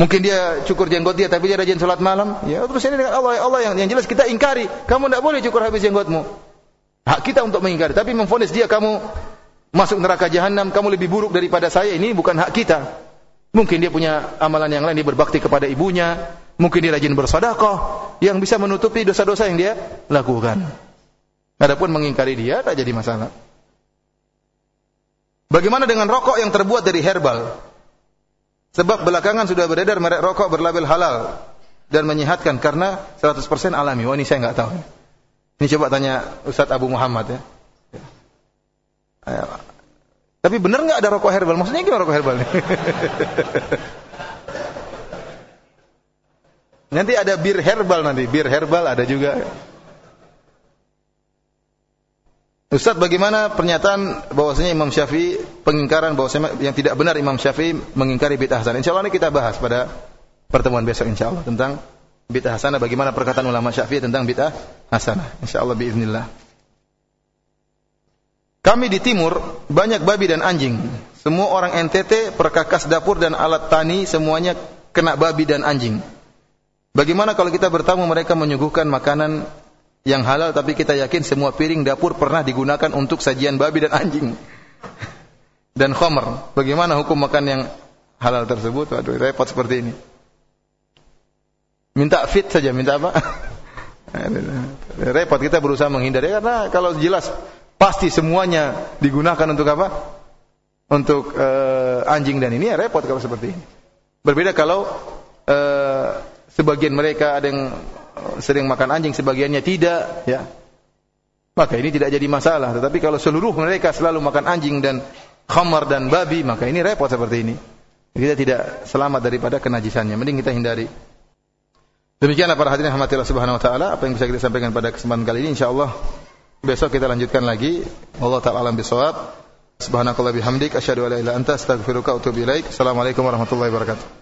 Mungkin dia cukur jenggot dia tapi dia rajin salat malam. Ya terus ini dengan Allah, Allah yang yang jelas kita ingkari. Kamu tidak boleh cukur habis jenggotmu. Hak kita untuk mengingkari. Tapi memfonis dia kamu masuk neraka jahanam, kamu lebih buruk daripada saya. Ini bukan hak kita. Mungkin dia punya amalan yang lain, dia berbakti kepada ibunya. Mungkin dia rajin bersedekah yang bisa menutupi dosa-dosa yang dia lakukan. Adapun mengingkari dia tak jadi masalah. Bagaimana dengan rokok yang terbuat dari herbal? Sebab belakangan sudah beredar merek rokok berlabel halal dan menyehatkan karena 100% alami. Wah ini saya nggak tahu. Ini coba tanya Ustadz Abu Muhammad ya. Tapi benar nggak ada rokok herbal? Maksudnya gimana rokok herbal? <laughs> nanti ada bir herbal nanti, bir herbal ada juga. Ustaz bagaimana pernyataan bahwasanya Imam Syafi'i pengingkaran bahwasanya yang tidak benar Imam Syafi'i mengingkari bid'ah hasanah. Insyaallah ini kita bahas pada pertemuan besok insyaallah tentang bid'ah hasanah bagaimana perkataan ulama Syafi'i tentang bid'ah hasanah. Insyaallah biiznillah. Kami di timur banyak babi dan anjing. Semua orang NTT perkakas dapur dan alat tani semuanya kena babi dan anjing. Bagaimana kalau kita bertamu mereka menyuguhkan makanan yang halal tapi kita yakin semua piring dapur pernah digunakan untuk sajian babi dan anjing. <laughs> Dan khomer. Bagaimana hukum makan yang halal tersebut? Waduh, repot seperti ini. Minta fit saja, minta apa? <laughs> repot kita berusaha menghindari karena kalau jelas pasti semuanya digunakan untuk apa? Untuk uh, anjing dan ini ya repot kalau seperti ini. Berbeda kalau uh, sebagian mereka ada yang sering makan anjing, sebagiannya tidak, ya. Maka ini tidak jadi masalah. Tetapi kalau seluruh mereka selalu makan anjing dan khamar dan babi, maka ini repot seperti ini. Kita tidak selamat daripada kenajisannya. Mending kita hindari. Demikianlah para hadirin rahmatillah subhanahu wa taala apa yang bisa kita sampaikan pada kesempatan kali ini insyaallah besok kita lanjutkan lagi. Allah taala alam bisawab. Subhanakallah bihamdik asyhadu an la ilaha illa anta astaghfiruka wa atubu ilaik. Assalamualaikum warahmatullahi wabarakatuh.